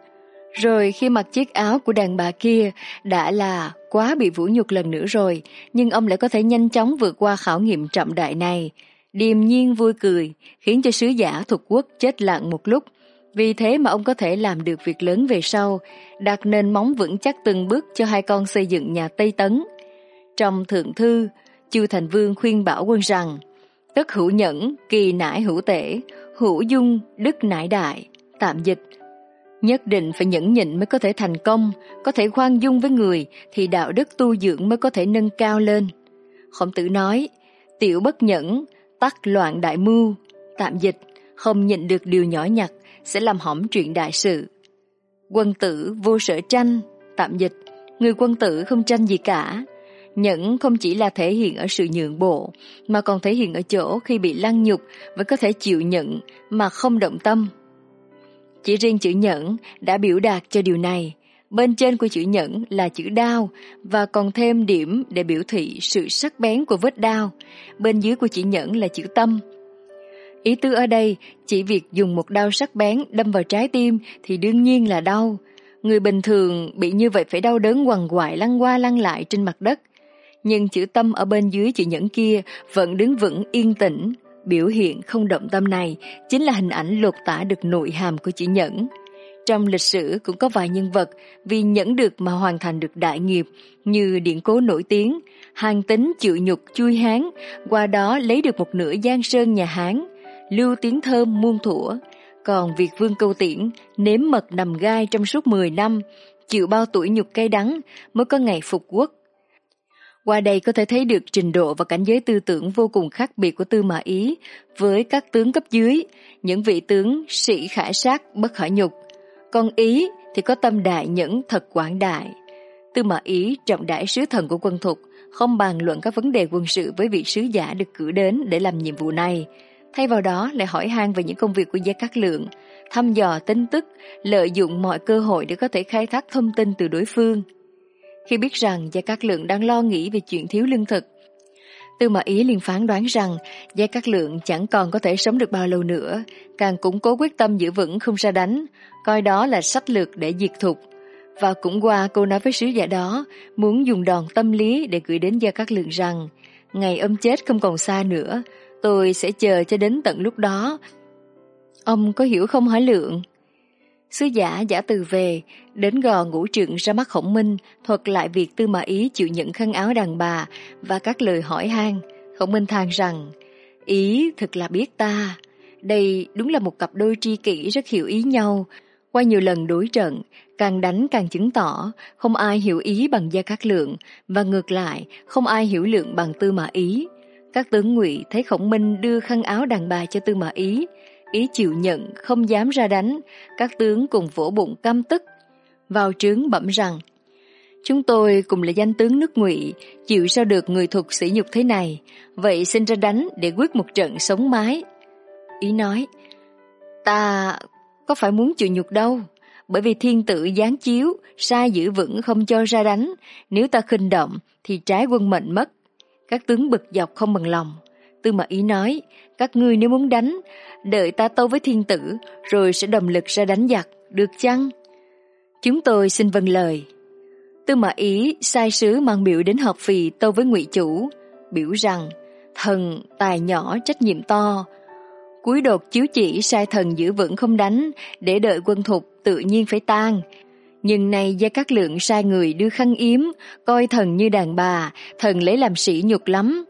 Rồi khi mặc chiếc áo của đàn bà kia đã là quá bị vũ nhục lần nữa rồi, nhưng ông lại có thể nhanh chóng vượt qua khảo nghiệm trọng đại này. Điềm nhiên vui cười, khiến cho sứ giả thuộc quốc chết lặng một lúc. Vì thế mà ông có thể làm được việc lớn về sau, đặt nền móng vững chắc từng bước cho hai con xây dựng nhà Tây Tấn. Trong thượng thư, Chu Thành Vương khuyên bảo quân rằng, tất hữu nhẫn, kỳ nải hữu tể, hữu dung, đức nải đại, tạm dịch. Nhất định phải nhẫn nhịn mới có thể thành công, có thể khoan dung với người thì đạo đức tu dưỡng mới có thể nâng cao lên. Khổng tử nói, tiểu bất nhẫn, tắc loạn đại mưu, tạm dịch, không nhịn được điều nhỏ nhặt sẽ làm hỏng chuyện đại sự. Quân tử vô sở tranh, tạm dịch, người quân tử không tranh gì cả. Nhẫn không chỉ là thể hiện ở sự nhượng bộ, mà còn thể hiện ở chỗ khi bị lăng nhục vẫn có thể chịu nhận mà không động tâm. Chỉ riêng chữ nhẫn đã biểu đạt cho điều này. Bên trên của chữ nhẫn là chữ đao và còn thêm điểm để biểu thị sự sắc bén của vết đao. Bên dưới của chữ nhẫn là chữ tâm. Ý tứ ở đây chỉ việc dùng một đao sắc bén đâm vào trái tim thì đương nhiên là đau. Người bình thường bị như vậy phải đau đớn quằn quại lăn qua lăn lại trên mặt đất. Nhưng chữ tâm ở bên dưới chữ nhẫn kia vẫn đứng vững yên tĩnh. Biểu hiện không động tâm này chính là hình ảnh lột tả được nội hàm của chữ nhẫn. Trong lịch sử cũng có vài nhân vật vì nhẫn được mà hoàn thành được đại nghiệp như điện cố nổi tiếng, hàng tính chịu nhục chui hán, qua đó lấy được một nửa giang sơn nhà Hán, lưu tiếng thơm muôn thủa. Còn việc Vương Câu Tiễn nếm mật nằm gai trong suốt 10 năm, chịu bao tuổi nhục cay đắng mới có ngày phục quốc. Qua đây có thể thấy được trình độ và cảnh giới tư tưởng vô cùng khác biệt của Tư Mã Ý với các tướng cấp dưới, những vị tướng sĩ khả sát bất khả nhục. Còn Ý thì có tâm đại nhẫn thật quảng đại. Tư Mã Ý trọng đại sứ thần của quân thục, không bàn luận các vấn đề quân sự với vị sứ giả được cử đến để làm nhiệm vụ này. Thay vào đó lại hỏi han về những công việc của Gia Cát Lượng, thăm dò tin tức, lợi dụng mọi cơ hội để có thể khai thác thông tin từ đối phương. Khi biết rằng Gia Cát Lượng đang lo nghĩ về chuyện thiếu lương thực, Tư Mã Ý liền phán đoán rằng Gia Cát Lượng chẳng còn có thể sống được bao lâu nữa, càng củng cố quyết tâm giữ vững không ra đánh, coi đó là sách lược để diệt thục. Và cũng qua cô nói với sứ giả đó, muốn dùng đòn tâm lý để gửi đến Gia Cát Lượng rằng, ngày ôm chết không còn xa nữa, tôi sẽ chờ cho đến tận lúc đó. Ông có hiểu không hả Lượng? Sứ giả giả từ về, đến gò ngũ trượng ra mắt khổng minh, thuật lại việc tư mã ý chịu nhận khăn áo đàn bà và các lời hỏi han. Khổng minh than rằng, ý thật là biết ta. Đây đúng là một cặp đôi tri kỷ rất hiểu ý nhau. Qua nhiều lần đối trận, càng đánh càng chứng tỏ không ai hiểu ý bằng gia cát lượng và ngược lại không ai hiểu lượng bằng tư mã ý. Các tướng ngụy thấy khổng minh đưa khăn áo đàn bà cho tư mã ý, ý chịu nhận, không dám ra đánh, các tướng cùng vỗ bụng căm tức. Vào trướng bẩm rằng, Chúng tôi cùng là danh tướng nước ngụy chịu sao được người thuộc sĩ nhục thế này, vậy xin ra đánh để quyết một trận sống mái. Ý nói, ta có phải muốn chịu nhục đâu, bởi vì thiên tử giáng chiếu, sai giữ vững không cho ra đánh, nếu ta khinh động thì trái quân mệnh mất. Các tướng bực dọc không bằng lòng. Tư Mã Ý nói, các ngươi nếu muốn đánh, đợi ta tâu với thiên tử, rồi sẽ đồng lực ra đánh giặc, được chăng? Chúng tôi xin vâng lời. Tư Mã Ý sai sứ mang biểu đến họp phì tâu với ngụy chủ, biểu rằng thần tài nhỏ trách nhiệm to. Cuối đột chiếu chỉ sai thần giữ vững không đánh, để đợi quân thục tự nhiên phải tan. Nhưng nay gia các lượng sai người đưa khăn yếm, coi thần như đàn bà, thần lấy làm sỉ nhục lắm,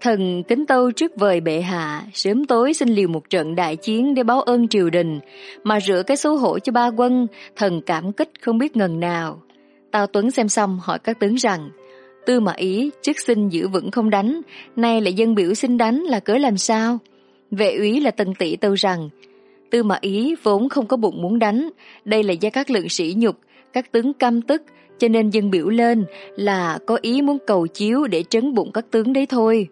Thần kính tâu trước vời bệ hạ, sớm tối xin liều một trận đại chiến để báo ơn triều đình, mà rửa cái xấu hổ cho ba quân, thần cảm kích không biết ngần nào. Tào Tuấn xem xong hỏi các tướng rằng, Tư mà ý trước xin giữ vững không đánh, nay lại dân biểu xin đánh là cớ làm sao? Vệ úy là tần tỷ tâu rằng, Tư mà ý vốn không có bụng muốn đánh, đây là do các lượng sĩ nhục, các tướng căm tức, cho nên dân biểu lên là có ý muốn cầu chiếu để trấn bụng các tướng đấy thôi.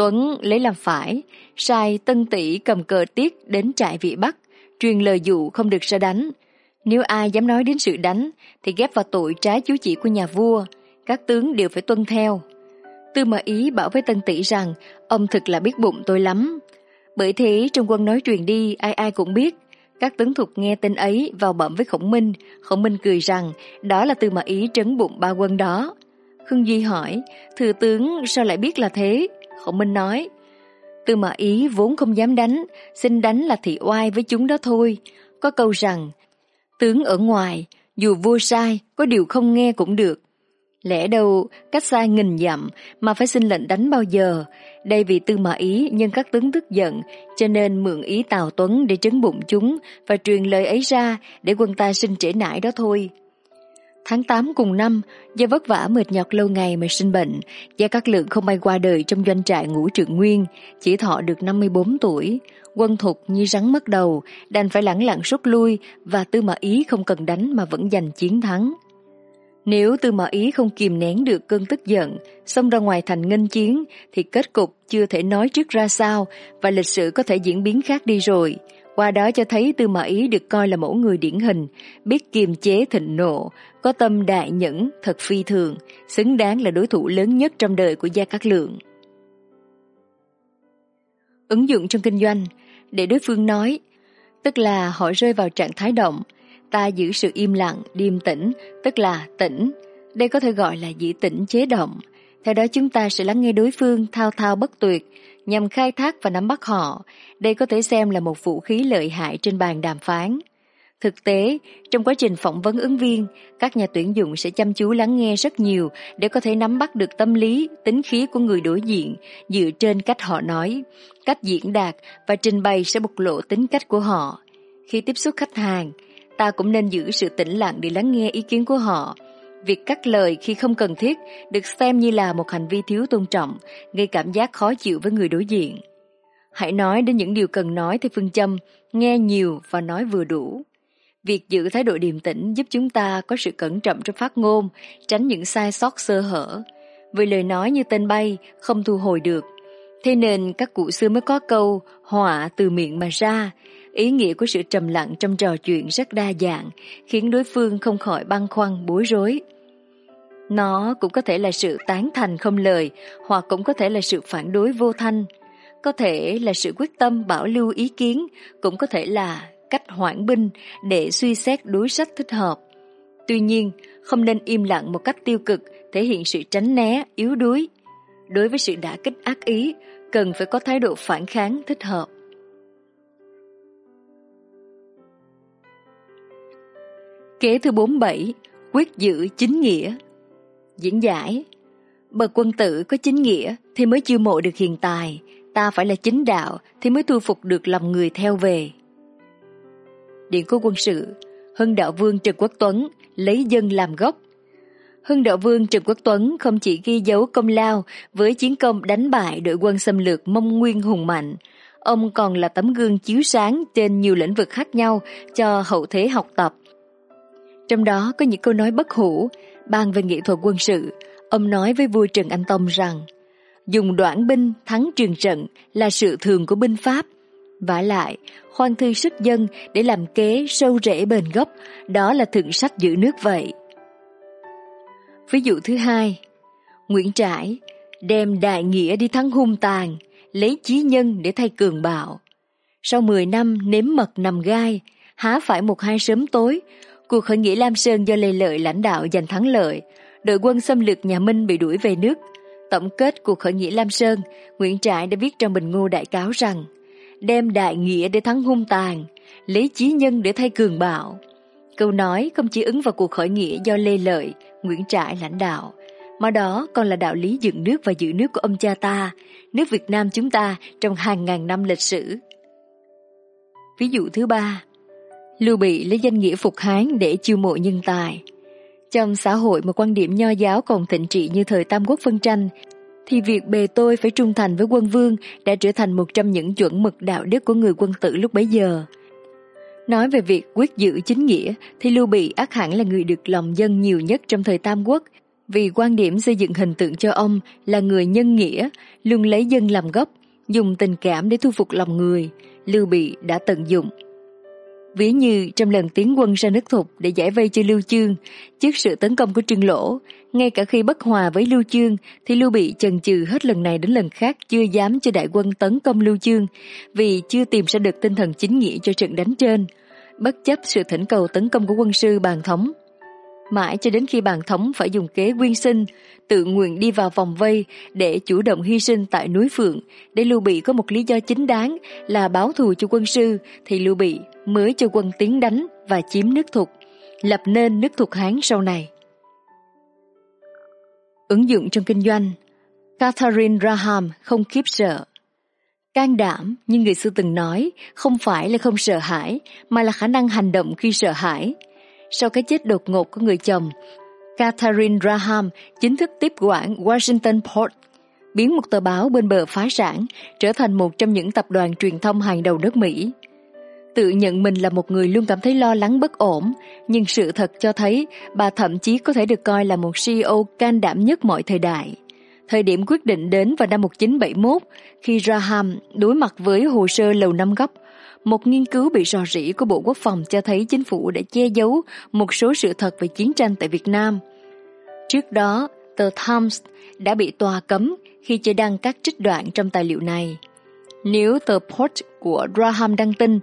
Tuấn lấy làm phải, sai tân tỷ cầm cờ tiết đến trại vị Bắc, truyền lời dụ không được ra đánh. Nếu ai dám nói đến sự đánh, thì ghép vào tội trái chú chỉ của nhà vua, các tướng đều phải tuân theo. Tư Mã Ý bảo với Tân Tỷ rằng ông thực là biết bụng tôi lắm. Bởi thế trong quân nói truyền đi ai ai cũng biết. Các tướng thuộc nghe tin ấy vào bẩm với Khổng Minh. Khổng Minh cười rằng đó là Tư Mã Ý trấn bụng ba quân đó. Khương Duy hỏi, thừa tướng sao lại biết là thế? Khổng Minh nói, Tư Mã Ý vốn không dám đánh, xin đánh là thị oai với chúng đó thôi. Có câu rằng, tướng ở ngoài, dù vua sai, có điều không nghe cũng được. Lẽ đâu cách xa nghìn dặm mà phải xin lệnh đánh bao giờ? Đây vì tư mã ý nhưng các tướng tức giận, cho nên mượn ý Tào Tuấn để trấn bụng chúng và truyền lời ấy ra để quân ta sinh trễ nải đó thôi. Tháng 8 cùng năm, do vất vả mệt nhọc lâu ngày mà sinh bệnh, Gia Cát Lượng không may qua đời trong doanh trại ngũ trượng nguyên, chỉ thọ được 54 tuổi. Quân thục như rắn mất đầu, đành phải lẳng lặng rút lui và tư mã ý không cần đánh mà vẫn giành chiến thắng. Nếu Tư Mã Ý không kìm nén được cơn tức giận, xông ra ngoài thành nghênh chiến, thì kết cục chưa thể nói trước ra sao và lịch sử có thể diễn biến khác đi rồi. Qua đó cho thấy Tư Mã Ý được coi là mẫu người điển hình, biết kiềm chế thịnh nộ, có tâm đại nhẫn, thật phi thường, xứng đáng là đối thủ lớn nhất trong đời của Gia Cát Lượng. Ứng dụng trong kinh doanh, để đối phương nói, tức là họ rơi vào trạng thái động, ta giữ sự im lặng, điềm tĩnh, tức là tĩnh. Đây có thể gọi là dĩ tĩnh chế động. Theo đó chúng ta sẽ lắng nghe đối phương thao thao bất tuyệt, nhằm khai thác và nắm bắt họ. Đây có thể xem là một vũ khí lợi hại trên bàn đàm phán. Thực tế, trong quá trình phỏng vấn ứng viên, các nhà tuyển dụng sẽ chăm chú lắng nghe rất nhiều để có thể nắm bắt được tâm lý, tính khí của người đối diện dựa trên cách họ nói, cách diễn đạt và trình bày sẽ bộc lộ tính cách của họ. Khi tiếp xúc khách hàng, ta cũng nên giữ sự tĩnh lặng để lắng nghe ý kiến của họ. Việc cắt lời khi không cần thiết được xem như là một hành vi thiếu tôn trọng, gây cảm giác khó chịu với người đối diện. Hãy nói đến những điều cần nói theo phương châm, nghe nhiều và nói vừa đủ. Việc giữ thái độ điềm tĩnh giúp chúng ta có sự cẩn trọng trong phát ngôn, tránh những sai sót sơ hở. Vì lời nói như tên bay, không thu hồi được. Thế nên các cụ xưa mới có câu họa từ miệng mà ra, Ý nghĩa của sự trầm lặng trong trò chuyện rất đa dạng, khiến đối phương không khỏi băn khoăn bối rối. Nó cũng có thể là sự tán thành không lời, hoặc cũng có thể là sự phản đối vô thanh. Có thể là sự quyết tâm bảo lưu ý kiến, cũng có thể là cách hoãn binh để suy xét đối sách thích hợp. Tuy nhiên, không nên im lặng một cách tiêu cực, thể hiện sự tránh né, yếu đuối. Đối với sự đả kích ác ý, cần phải có thái độ phản kháng thích hợp. Kế thứ 47, quyết giữ chính nghĩa. Diễn giải Bậc quân tử có chính nghĩa thì mới chiêu mộ được hiền tài, ta phải là chính đạo thì mới thu phục được lòng người theo về. Điện của quân sự, Hưng đạo vương Trần Quốc Tuấn lấy dân làm gốc. Hưng đạo vương Trần Quốc Tuấn không chỉ ghi dấu công lao với chiến công đánh bại đội quân xâm lược Mông Nguyên hùng mạnh, ông còn là tấm gương chiếu sáng trên nhiều lĩnh vực khác nhau cho hậu thế học tập. Trong đó có những câu nói bất hủ, bàn về nghệ thuật quân sự. Ông nói với vua Trần Anh Tông rằng, dùng đoạn binh thắng trường trận là sự thường của binh pháp vả lại, khoan thư sức dân để làm kế sâu rễ bền gốc, đó là thượng sách giữ nước vậy. Ví dụ thứ hai, Nguyễn Trãi đem đại nghĩa đi thắng hung tàn, lấy chí nhân để thay cường bạo. Sau 10 năm nếm mật nằm gai, há phải một hai sớm tối, Cuộc khởi nghĩa Lam Sơn do Lê Lợi lãnh đạo giành thắng lợi, đội quân xâm lược nhà Minh bị đuổi về nước. Tổng kết cuộc khởi nghĩa Lam Sơn, Nguyễn Trãi đã viết trong Bình Ngô đại cáo rằng đem đại nghĩa để thắng hung tàn, lấy chí nhân để thay cường bạo. Câu nói không chỉ ứng vào cuộc khởi nghĩa do Lê Lợi, Nguyễn Trãi lãnh đạo, mà đó còn là đạo lý dựng nước và giữ nước của ông cha ta, nước Việt Nam chúng ta trong hàng ngàn năm lịch sử. Ví dụ thứ ba, Lưu Bị lấy danh nghĩa phục Hán để chiêu mộ nhân tài. Trong xã hội một quan điểm nho giáo còn thịnh trị như thời Tam Quốc phân tranh, thì việc bề tôi phải trung thành với quân vương đã trở thành một trong những chuẩn mực đạo đức của người quân tử lúc bấy giờ. Nói về việc quyết giữ chính nghĩa thì Lưu Bị ác hẳn là người được lòng dân nhiều nhất trong thời Tam Quốc vì quan điểm xây dựng hình tượng cho ông là người nhân nghĩa, luôn lấy dân làm gốc, dùng tình cảm để thu phục lòng người, Lưu Bị đã tận dụng Ví như trong lần tiến quân ra nước thục để giải vây cho Lưu Chương, trước sự tấn công của Trương Lỗ, ngay cả khi bất hòa với Lưu Chương thì Lưu Bị chần chừ hết lần này đến lần khác chưa dám cho đại quân tấn công Lưu Chương vì chưa tìm ra được tinh thần chính nghĩa cho trận đánh trên, bất chấp sự thỉnh cầu tấn công của quân sư bàn thống. Mãi cho đến khi bàn thống phải dùng kế quyên sinh, tự nguyện đi vào vòng vây để chủ động hy sinh tại núi Phượng, để Lưu Bị có một lý do chính đáng là báo thù cho quân sư, thì Lưu Bị mới cho quân tiến đánh và chiếm nước thục, lập nên nước thục Hán sau này. Ứng dụng trong kinh doanh Catherine Raham không khiếp sợ Can đảm, như người xưa từng nói, không phải là không sợ hãi, mà là khả năng hành động khi sợ hãi. Sau cái chết đột ngột của người chồng, Catherine Graham chính thức tiếp quản Washington Post, biến một tờ báo bên bờ phá sản trở thành một trong những tập đoàn truyền thông hàng đầu nước Mỹ. Tự nhận mình là một người luôn cảm thấy lo lắng bất ổn, nhưng sự thật cho thấy bà thậm chí có thể được coi là một CEO can đảm nhất mọi thời đại. Thời điểm quyết định đến vào năm 1971, khi Graham đối mặt với hồ sơ lầu năm góc một nghiên cứu bị rò rỉ của Bộ Quốc phòng cho thấy chính phủ đã che giấu một số sự thật về chiến tranh tại Việt Nam. Trước đó, tờ Times đã bị tòa cấm khi chưa đăng các trích đoạn trong tài liệu này. Nếu tờ Port của Graham đăng tin,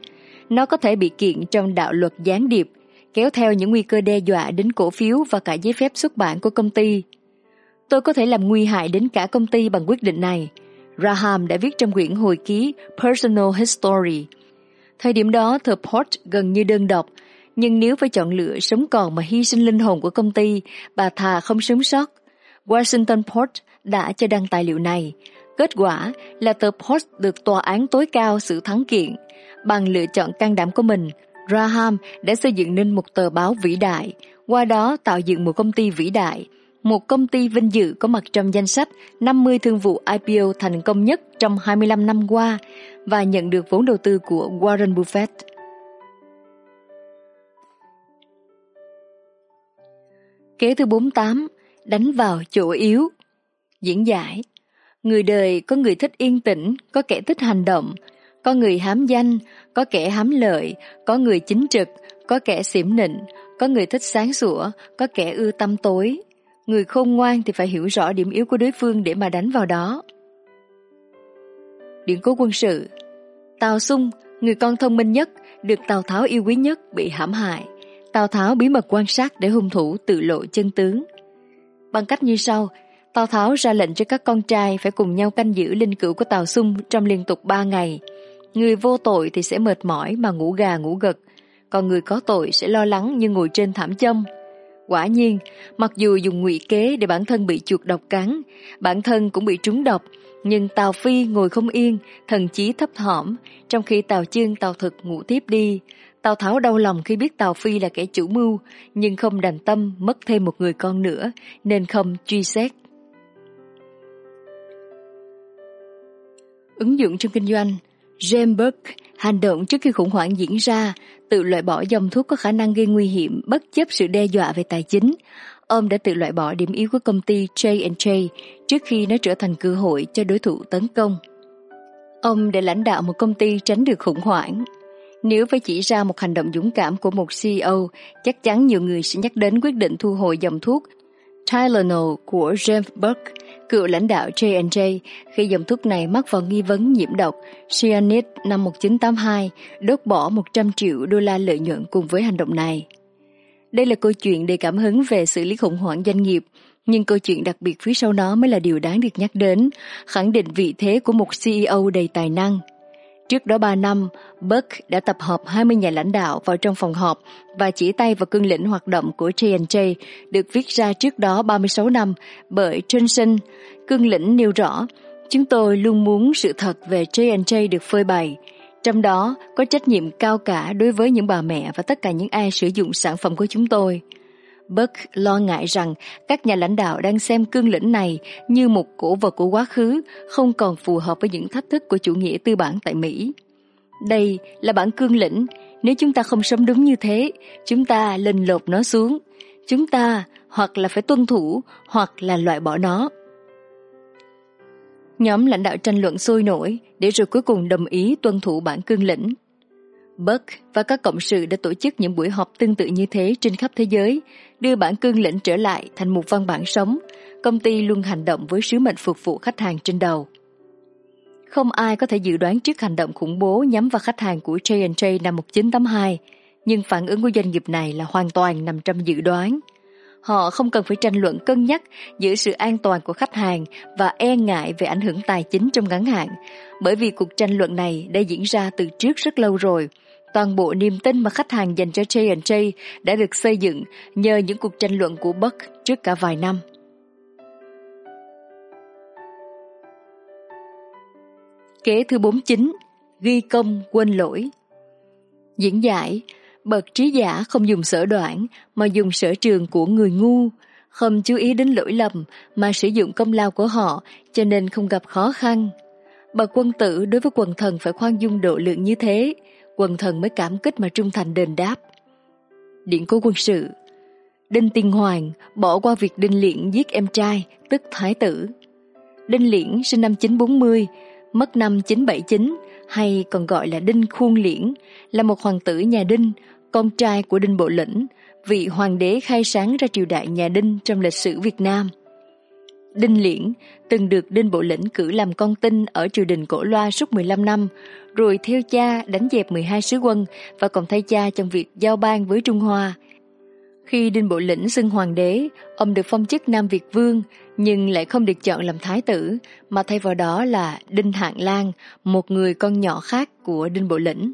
nó có thể bị kiện trong đạo luật gián điệp, kéo theo những nguy cơ đe dọa đến cổ phiếu và cả giấy phép xuất bản của công ty. Tôi có thể làm nguy hại đến cả công ty bằng quyết định này. raham đã viết trong quyển hồi ký Personal History Thời điểm đó The Port gần như đơn độc, nhưng nếu phải chọn lựa sống còn mà hy sinh linh hồn của công ty, bà thà không sống sót. Washington Post đã cho đăng tài liệu này. Kết quả là tờ Post được tòa án tối cao xử thắng kiện. Bằng lựa chọn can đảm của mình, Graham đã xây dựng nên một tờ báo vĩ đại, qua đó tạo dựng một công ty vĩ đại, một công ty vinh dự có mặt trong danh sách 50 thương vụ IPO thành công nhất trong 25 năm qua và nhận được vốn đầu tư của Warren Buffett. Kế thứ 48, đánh vào chỗ yếu. Diễn giải Người đời có người thích yên tĩnh, có kẻ thích hành động, có người hám danh, có kẻ hám lợi, có người chính trực, có kẻ xỉm nịnh, có người thích sáng sủa, có kẻ ưa tâm tối. Người khôn ngoan thì phải hiểu rõ điểm yếu của đối phương để mà đánh vào đó. Điện cố quân sự Tào Sung, người con thông minh nhất, được Tào Tháo yêu quý nhất bị hãm hại. Tào Tháo bí mật quan sát để hung thủ tự lộ chân tướng. Bằng cách như sau, Tào Tháo ra lệnh cho các con trai phải cùng nhau canh giữ linh cữu của Tào Sung trong liên tục ba ngày. Người vô tội thì sẽ mệt mỏi mà ngủ gà ngủ gật, còn người có tội sẽ lo lắng như ngồi trên thảm châm. Quả nhiên, mặc dù dùng ngụy kế để bản thân bị chuột độc cắn, bản thân cũng bị trúng độc, nhưng Tào Phi ngồi không yên, thần chí thấp thỏm, trong khi Tào Chương Tào Thực ngủ tiếp đi. Tào Tháo đau lòng khi biết Tào Phi là kẻ chủ mưu, nhưng không đành tâm mất thêm một người con nữa, nên không truy xét. Ứng dụng trong kinh doanh James Burke hành động trước khi khủng hoảng diễn ra, tự loại bỏ dòng thuốc có khả năng gây nguy hiểm bất chấp sự đe dọa về tài chính. Ông đã tự loại bỏ điểm yếu của công ty J&J trước khi nó trở thành cơ hội cho đối thủ tấn công. Ông đã lãnh đạo một công ty tránh được khủng hoảng. Nếu phải chỉ ra một hành động dũng cảm của một CEO, chắc chắn nhiều người sẽ nhắc đến quyết định thu hồi dòng thuốc Tylenol của James Burke, cựu lãnh đạo J&J, khi dòng thuốc này mắc vào nghi vấn nhiễm độc cyanide năm 1982, đốt bỏ 100 triệu đô la lợi nhuận cùng với hành động này. Đây là câu chuyện đầy cảm hứng về xử lý khủng hoảng doanh nghiệp, nhưng câu chuyện đặc biệt phía sau nó mới là điều đáng được nhắc đến, khẳng định vị thế của một CEO đầy tài năng. Trước đó 3 năm, Buck đã tập hợp 20 nhà lãnh đạo vào trong phòng họp và chỉ tay vào cương lĩnh hoạt động của J&J được viết ra trước đó 36 năm bởi Johnson. Cương lĩnh nêu rõ, chúng tôi luôn muốn sự thật về J&J được phơi bày, trong đó có trách nhiệm cao cả đối với những bà mẹ và tất cả những ai sử dụng sản phẩm của chúng tôi. Buck lo ngại rằng các nhà lãnh đạo đang xem cương lĩnh này như một cổ vật của quá khứ, không còn phù hợp với những thách thức của chủ nghĩa tư bản tại Mỹ. Đây là bản cương lĩnh, nếu chúng ta không sống đúng như thế, chúng ta lên lột nó xuống. Chúng ta hoặc là phải tuân thủ hoặc là loại bỏ nó. Nhóm lãnh đạo tranh luận sôi nổi để rồi cuối cùng đồng ý tuân thủ bản cương lĩnh. Buck và các cộng sự đã tổ chức những buổi họp tương tự như thế trên khắp thế giới, đưa bản cương lĩnh trở lại thành một văn bản sống. Công ty luôn hành động với sứ mệnh phục vụ khách hàng trên đầu. Không ai có thể dự đoán trước hành động khủng bố nhắm vào khách hàng của J&J năm 1982, nhưng phản ứng của doanh nghiệp này là hoàn toàn nằm trong dự đoán. Họ không cần phải tranh luận cân nhắc giữa sự an toàn của khách hàng và e ngại về ảnh hưởng tài chính trong ngắn hạn, bởi vì cuộc tranh luận này đã diễn ra từ trước rất lâu rồi. Toàn bộ niềm tin mà khách hàng dành cho J&J đã được xây dựng nhờ những cuộc tranh luận của Buck trước cả vài năm. Kế thứ 49 Ghi công quên lỗi Diễn giải Bậc trí giả không dùng sở đoạn mà dùng sở trường của người ngu, không chú ý đến lỗi lầm mà sử dụng công lao của họ cho nên không gặp khó khăn. Bậc quân tử đối với quần thần phải khoan dung độ lượng như thế, quần thần mới cảm kích mà trung thành đền đáp. Điện cố quân sự Đinh Tiên Hoàng bỏ qua việc Đinh Liễn giết em trai, tức Thái tử. Đinh Liễn sinh năm 940, mất năm 979, hay còn gọi là Đinh Khuôn Liễn, là một hoàng tử nhà Đinh, con trai của Đinh Bộ Lĩnh, vị hoàng đế khai sáng ra triều đại nhà Đinh trong lịch sử Việt Nam. Đinh Liễn từng được Đinh Bộ Lĩnh cử làm con tin ở triều đình Cổ Loa suốt 15 năm, rồi theo cha đánh dẹp 12 sứ quân và còn thay cha trong việc giao ban với Trung Hoa. Khi Đinh Bộ Lĩnh xưng hoàng đế, ông được phong chức Nam Việt Vương, nhưng lại không được chọn làm thái tử, mà thay vào đó là Đinh Hạng Lan, một người con nhỏ khác của Đinh Bộ Lĩnh.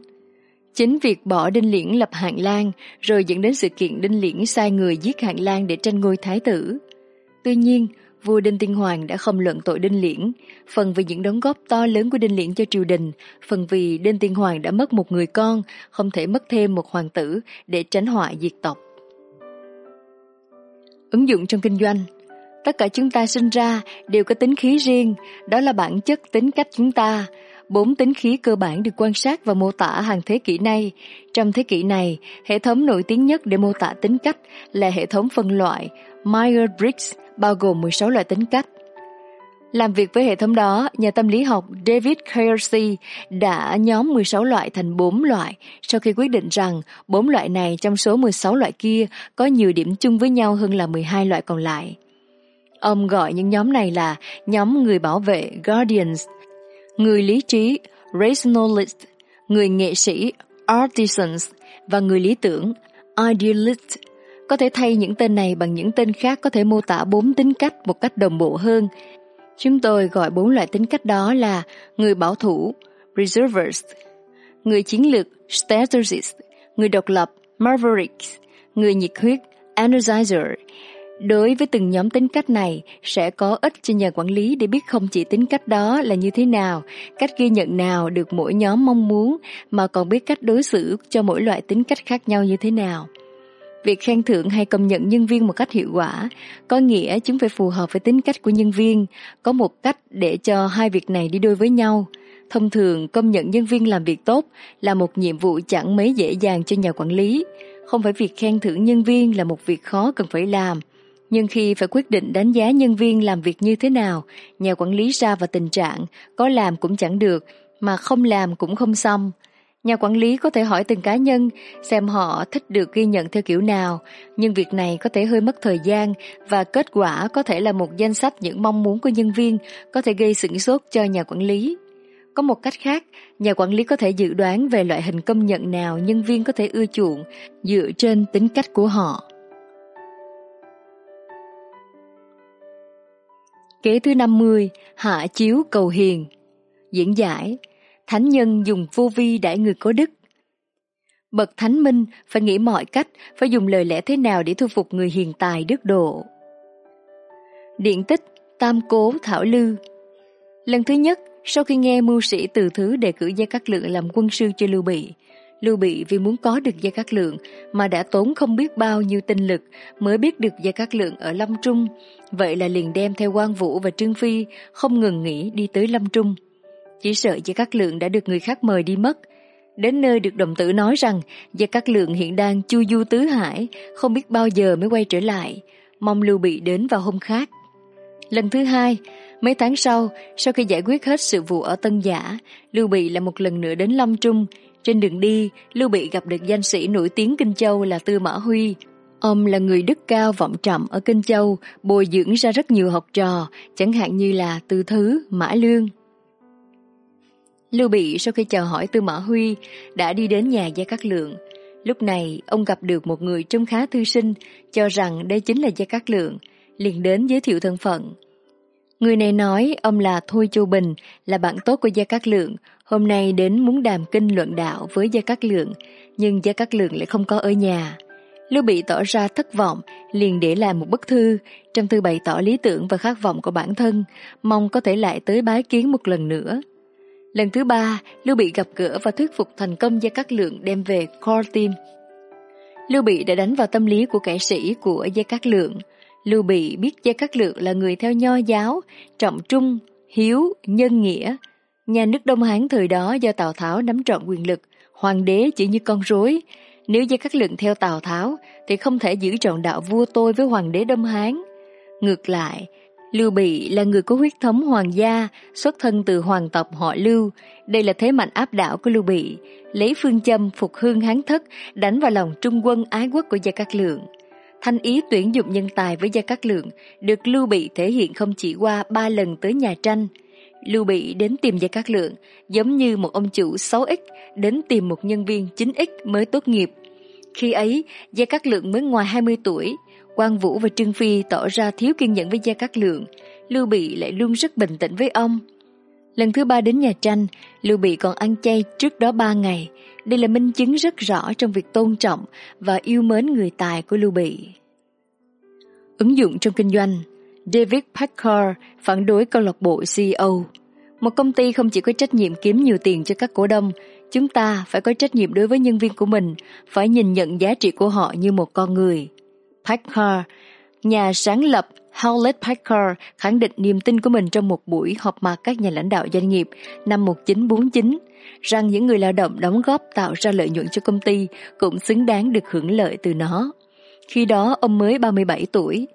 Chính việc bỏ Đinh Liễn lập Hạng Lan rồi dẫn đến sự kiện Đinh Liễn sai người giết Hạng Lan để tranh ngôi thái tử. Tuy nhiên, vua Đinh Tiên Hoàng đã không luận tội Đinh Liễn, phần vì những đóng góp to lớn của Đinh Liễn cho triều đình, phần vì Đinh Tiên Hoàng đã mất một người con, không thể mất thêm một hoàng tử để tránh họa diệt tộc. Ứng dụng trong kinh doanh Tất cả chúng ta sinh ra đều có tính khí riêng, đó là bản chất tính cách chúng ta, Bốn tính khí cơ bản được quan sát và mô tả hàng thế kỷ nay. Trong thế kỷ này, hệ thống nổi tiếng nhất để mô tả tính cách là hệ thống phân loại Myers-Briggs bao gồm 16 loại tính cách. Làm việc với hệ thống đó, nhà tâm lý học David Kiersey đã nhóm 16 loại thành 4 loại sau khi quyết định rằng 4 loại này trong số 16 loại kia có nhiều điểm chung với nhau hơn là 12 loại còn lại. Ông gọi những nhóm này là nhóm người bảo vệ Guardians người lý trí rationalist, người nghệ sĩ artisans và người lý tưởng idealist. Có thể thay những tên này bằng những tên khác có thể mô tả bốn tính cách một cách đồng bộ hơn. Chúng tôi gọi bốn loại tính cách đó là người bảo thủ preservers, người chiến lược strategist, người độc lập mavericks, người nhiệt huyết energizer Đối với từng nhóm tính cách này, sẽ có ích cho nhà quản lý để biết không chỉ tính cách đó là như thế nào, cách ghi nhận nào được mỗi nhóm mong muốn, mà còn biết cách đối xử cho mỗi loại tính cách khác nhau như thế nào. Việc khen thưởng hay công nhận nhân viên một cách hiệu quả có nghĩa chúng phải phù hợp với tính cách của nhân viên, có một cách để cho hai việc này đi đôi với nhau. Thông thường, công nhận nhân viên làm việc tốt là một nhiệm vụ chẳng mấy dễ dàng cho nhà quản lý. Không phải việc khen thưởng nhân viên là một việc khó cần phải làm, nhưng khi phải quyết định đánh giá nhân viên làm việc như thế nào, nhà quản lý ra vào tình trạng có làm cũng chẳng được, mà không làm cũng không xong. Nhà quản lý có thể hỏi từng cá nhân xem họ thích được ghi nhận theo kiểu nào, nhưng việc này có thể hơi mất thời gian và kết quả có thể là một danh sách những mong muốn của nhân viên có thể gây sửng sốt cho nhà quản lý. Có một cách khác, nhà quản lý có thể dự đoán về loại hình công nhận nào nhân viên có thể ưa chuộng dựa trên tính cách của họ. Kế thứ 50, Hạ Chiếu Cầu Hiền. Diễn giải Thánh nhân dùng vô vi đãi người có đức. Bậc thánh minh phải nghĩ mọi cách phải dùng lời lẽ thế nào để thu phục người hiền tài đức độ. Điện tích Tam Cố Thảo Lư. Lần thứ nhất, sau khi nghe mưu sĩ từ thứ đề cử Gia Cát Lượng làm quân sư cho Lưu Bị, Lưu Bị vì muốn có được Gia Cát Lượng mà đã tốn không biết bao nhiêu tinh lực mới biết được Gia Cát Lượng ở Lâm Trung, vậy là liền đem theo quan Vũ và Trương Phi không ngừng nghỉ đi tới Lâm Trung. Chỉ sợ Gia Cát Lượng đã được người khác mời đi mất. Đến nơi được đồng tử nói rằng Gia Cát Lượng hiện đang chu du tứ hải, không biết bao giờ mới quay trở lại, mong Lưu Bị đến vào hôm khác. Lần thứ hai, mấy tháng sau, sau khi giải quyết hết sự vụ ở Tân Giả, Lưu Bị lại một lần nữa đến Lâm Trung, trên đường đi, Lưu Bị gặp được danh sĩ nổi tiếng Kinh Châu là Tư Mã Huy. Ông là người đức cao vọng trọng ở Kinh Châu, bồi dưỡng ra rất nhiều học trò, chẳng hạn như là Tư Thứ, Mã Lương. Lưu Bị sau khi chào hỏi Tư Mã Huy đã đi đến nhà Gia Cát Lượng. Lúc này, ông gặp được một người trông khá thư sinh, cho rằng đây chính là Gia Cát Lượng, liền đến giới thiệu thân phận. Người này nói ông là Thôi Châu Bình, là bạn tốt của Gia Cát Lượng, hôm nay đến muốn đàm kinh luận đạo với Gia Cát Lượng, nhưng Gia Cát Lượng lại không có ở nhà. Lưu Bị tỏ ra thất vọng, liền để lại một bức thư, trong thư bày tỏ lý tưởng và khát vọng của bản thân, mong có thể lại tới bái kiến một lần nữa. Lần thứ ba, Lưu Bị gặp gỡ và thuyết phục thành công Gia Cát Lượng đem về Core Team Lưu Bị đã đánh vào tâm lý của kẻ sĩ của Gia Cát Lượng. Lưu Bị biết Gia Cát Lượng là người theo nho giáo, trọng trung, hiếu, nhân nghĩa. Nhà nước Đông Hán thời đó do Tào Tháo nắm trọn quyền lực, hoàng đế chỉ như con rối. Nếu Gia Cát Lượng theo Tào Tháo thì không thể giữ trọn đạo vua tôi với hoàng đế Đông Hán. Ngược lại, Lưu Bị là người có huyết thống hoàng gia, xuất thân từ hoàng tộc họ Lưu. Đây là thế mạnh áp đảo của Lưu Bị, lấy phương châm phục hương hán thất đánh vào lòng trung quân ái quốc của Gia Cát Lượng. Thanh ý tuyển dụng nhân tài với Gia Cát Lượng được Lưu Bị thể hiện không chỉ qua ba lần tới nhà tranh. Lưu Bị đến tìm Gia Cát Lượng giống như một ông chủ 6X đến tìm một nhân viên 9X mới tốt nghiệp. Khi ấy, Gia Cát Lượng mới ngoài 20 tuổi, Quang Vũ và Trương Phi tỏ ra thiếu kiên nhẫn với Gia Cát Lượng, Lưu Bị lại luôn rất bình tĩnh với ông. Lần thứ ba đến nhà tranh, Lưu Bị còn ăn chay trước đó ba ngày. Đây là minh chứng rất rõ trong việc tôn trọng và yêu mến người tài của Lưu Bị. Ứng dụng trong kinh doanh David Packard phản đối câu lạc bộ CEO. Một công ty không chỉ có trách nhiệm kiếm nhiều tiền cho các cổ đông, chúng ta phải có trách nhiệm đối với nhân viên của mình, phải nhìn nhận giá trị của họ như một con người. Packard, nhà sáng lập Hewlett Packard khẳng định niềm tin của mình trong một buổi họp mặt các nhà lãnh đạo doanh nghiệp năm 1949 rằng những người lao động đóng góp tạo ra lợi nhuận cho công ty cũng xứng đáng được hưởng lợi từ nó. Khi đó ông mới 37 tuổi.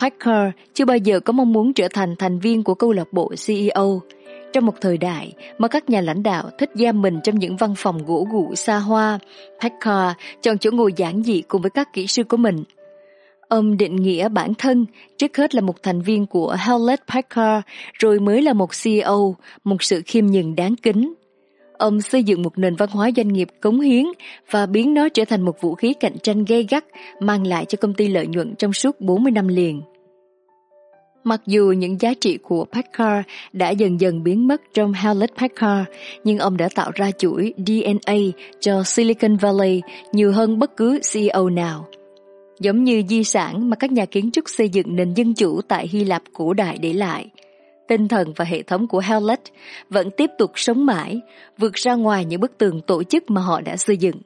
Packard chưa bao giờ có mong muốn trở thành thành viên của câu lạc bộ CEO. Trong một thời đại mà các nhà lãnh đạo thích giam mình trong những văn phòng gỗ gụ xa hoa, Packard chọn chỗ ngồi giản dị cùng với các kỹ sư của mình – Ông định nghĩa bản thân trước hết là một thành viên của Hewlett Packard rồi mới là một CEO, một sự khiêm nhường đáng kính. Ông xây dựng một nền văn hóa doanh nghiệp cống hiến và biến nó trở thành một vũ khí cạnh tranh gay gắt mang lại cho công ty lợi nhuận trong suốt 40 năm liền. Mặc dù những giá trị của Packard đã dần dần biến mất trong Hewlett Packard, nhưng ông đã tạo ra chuỗi DNA cho Silicon Valley nhiều hơn bất cứ CEO nào giống như di sản mà các nhà kiến trúc xây dựng nền dân chủ tại Hy Lạp cổ đại để lại. Tinh thần và hệ thống của Hewlett vẫn tiếp tục sống mãi, vượt ra ngoài những bức tường tổ chức mà họ đã xây dựng.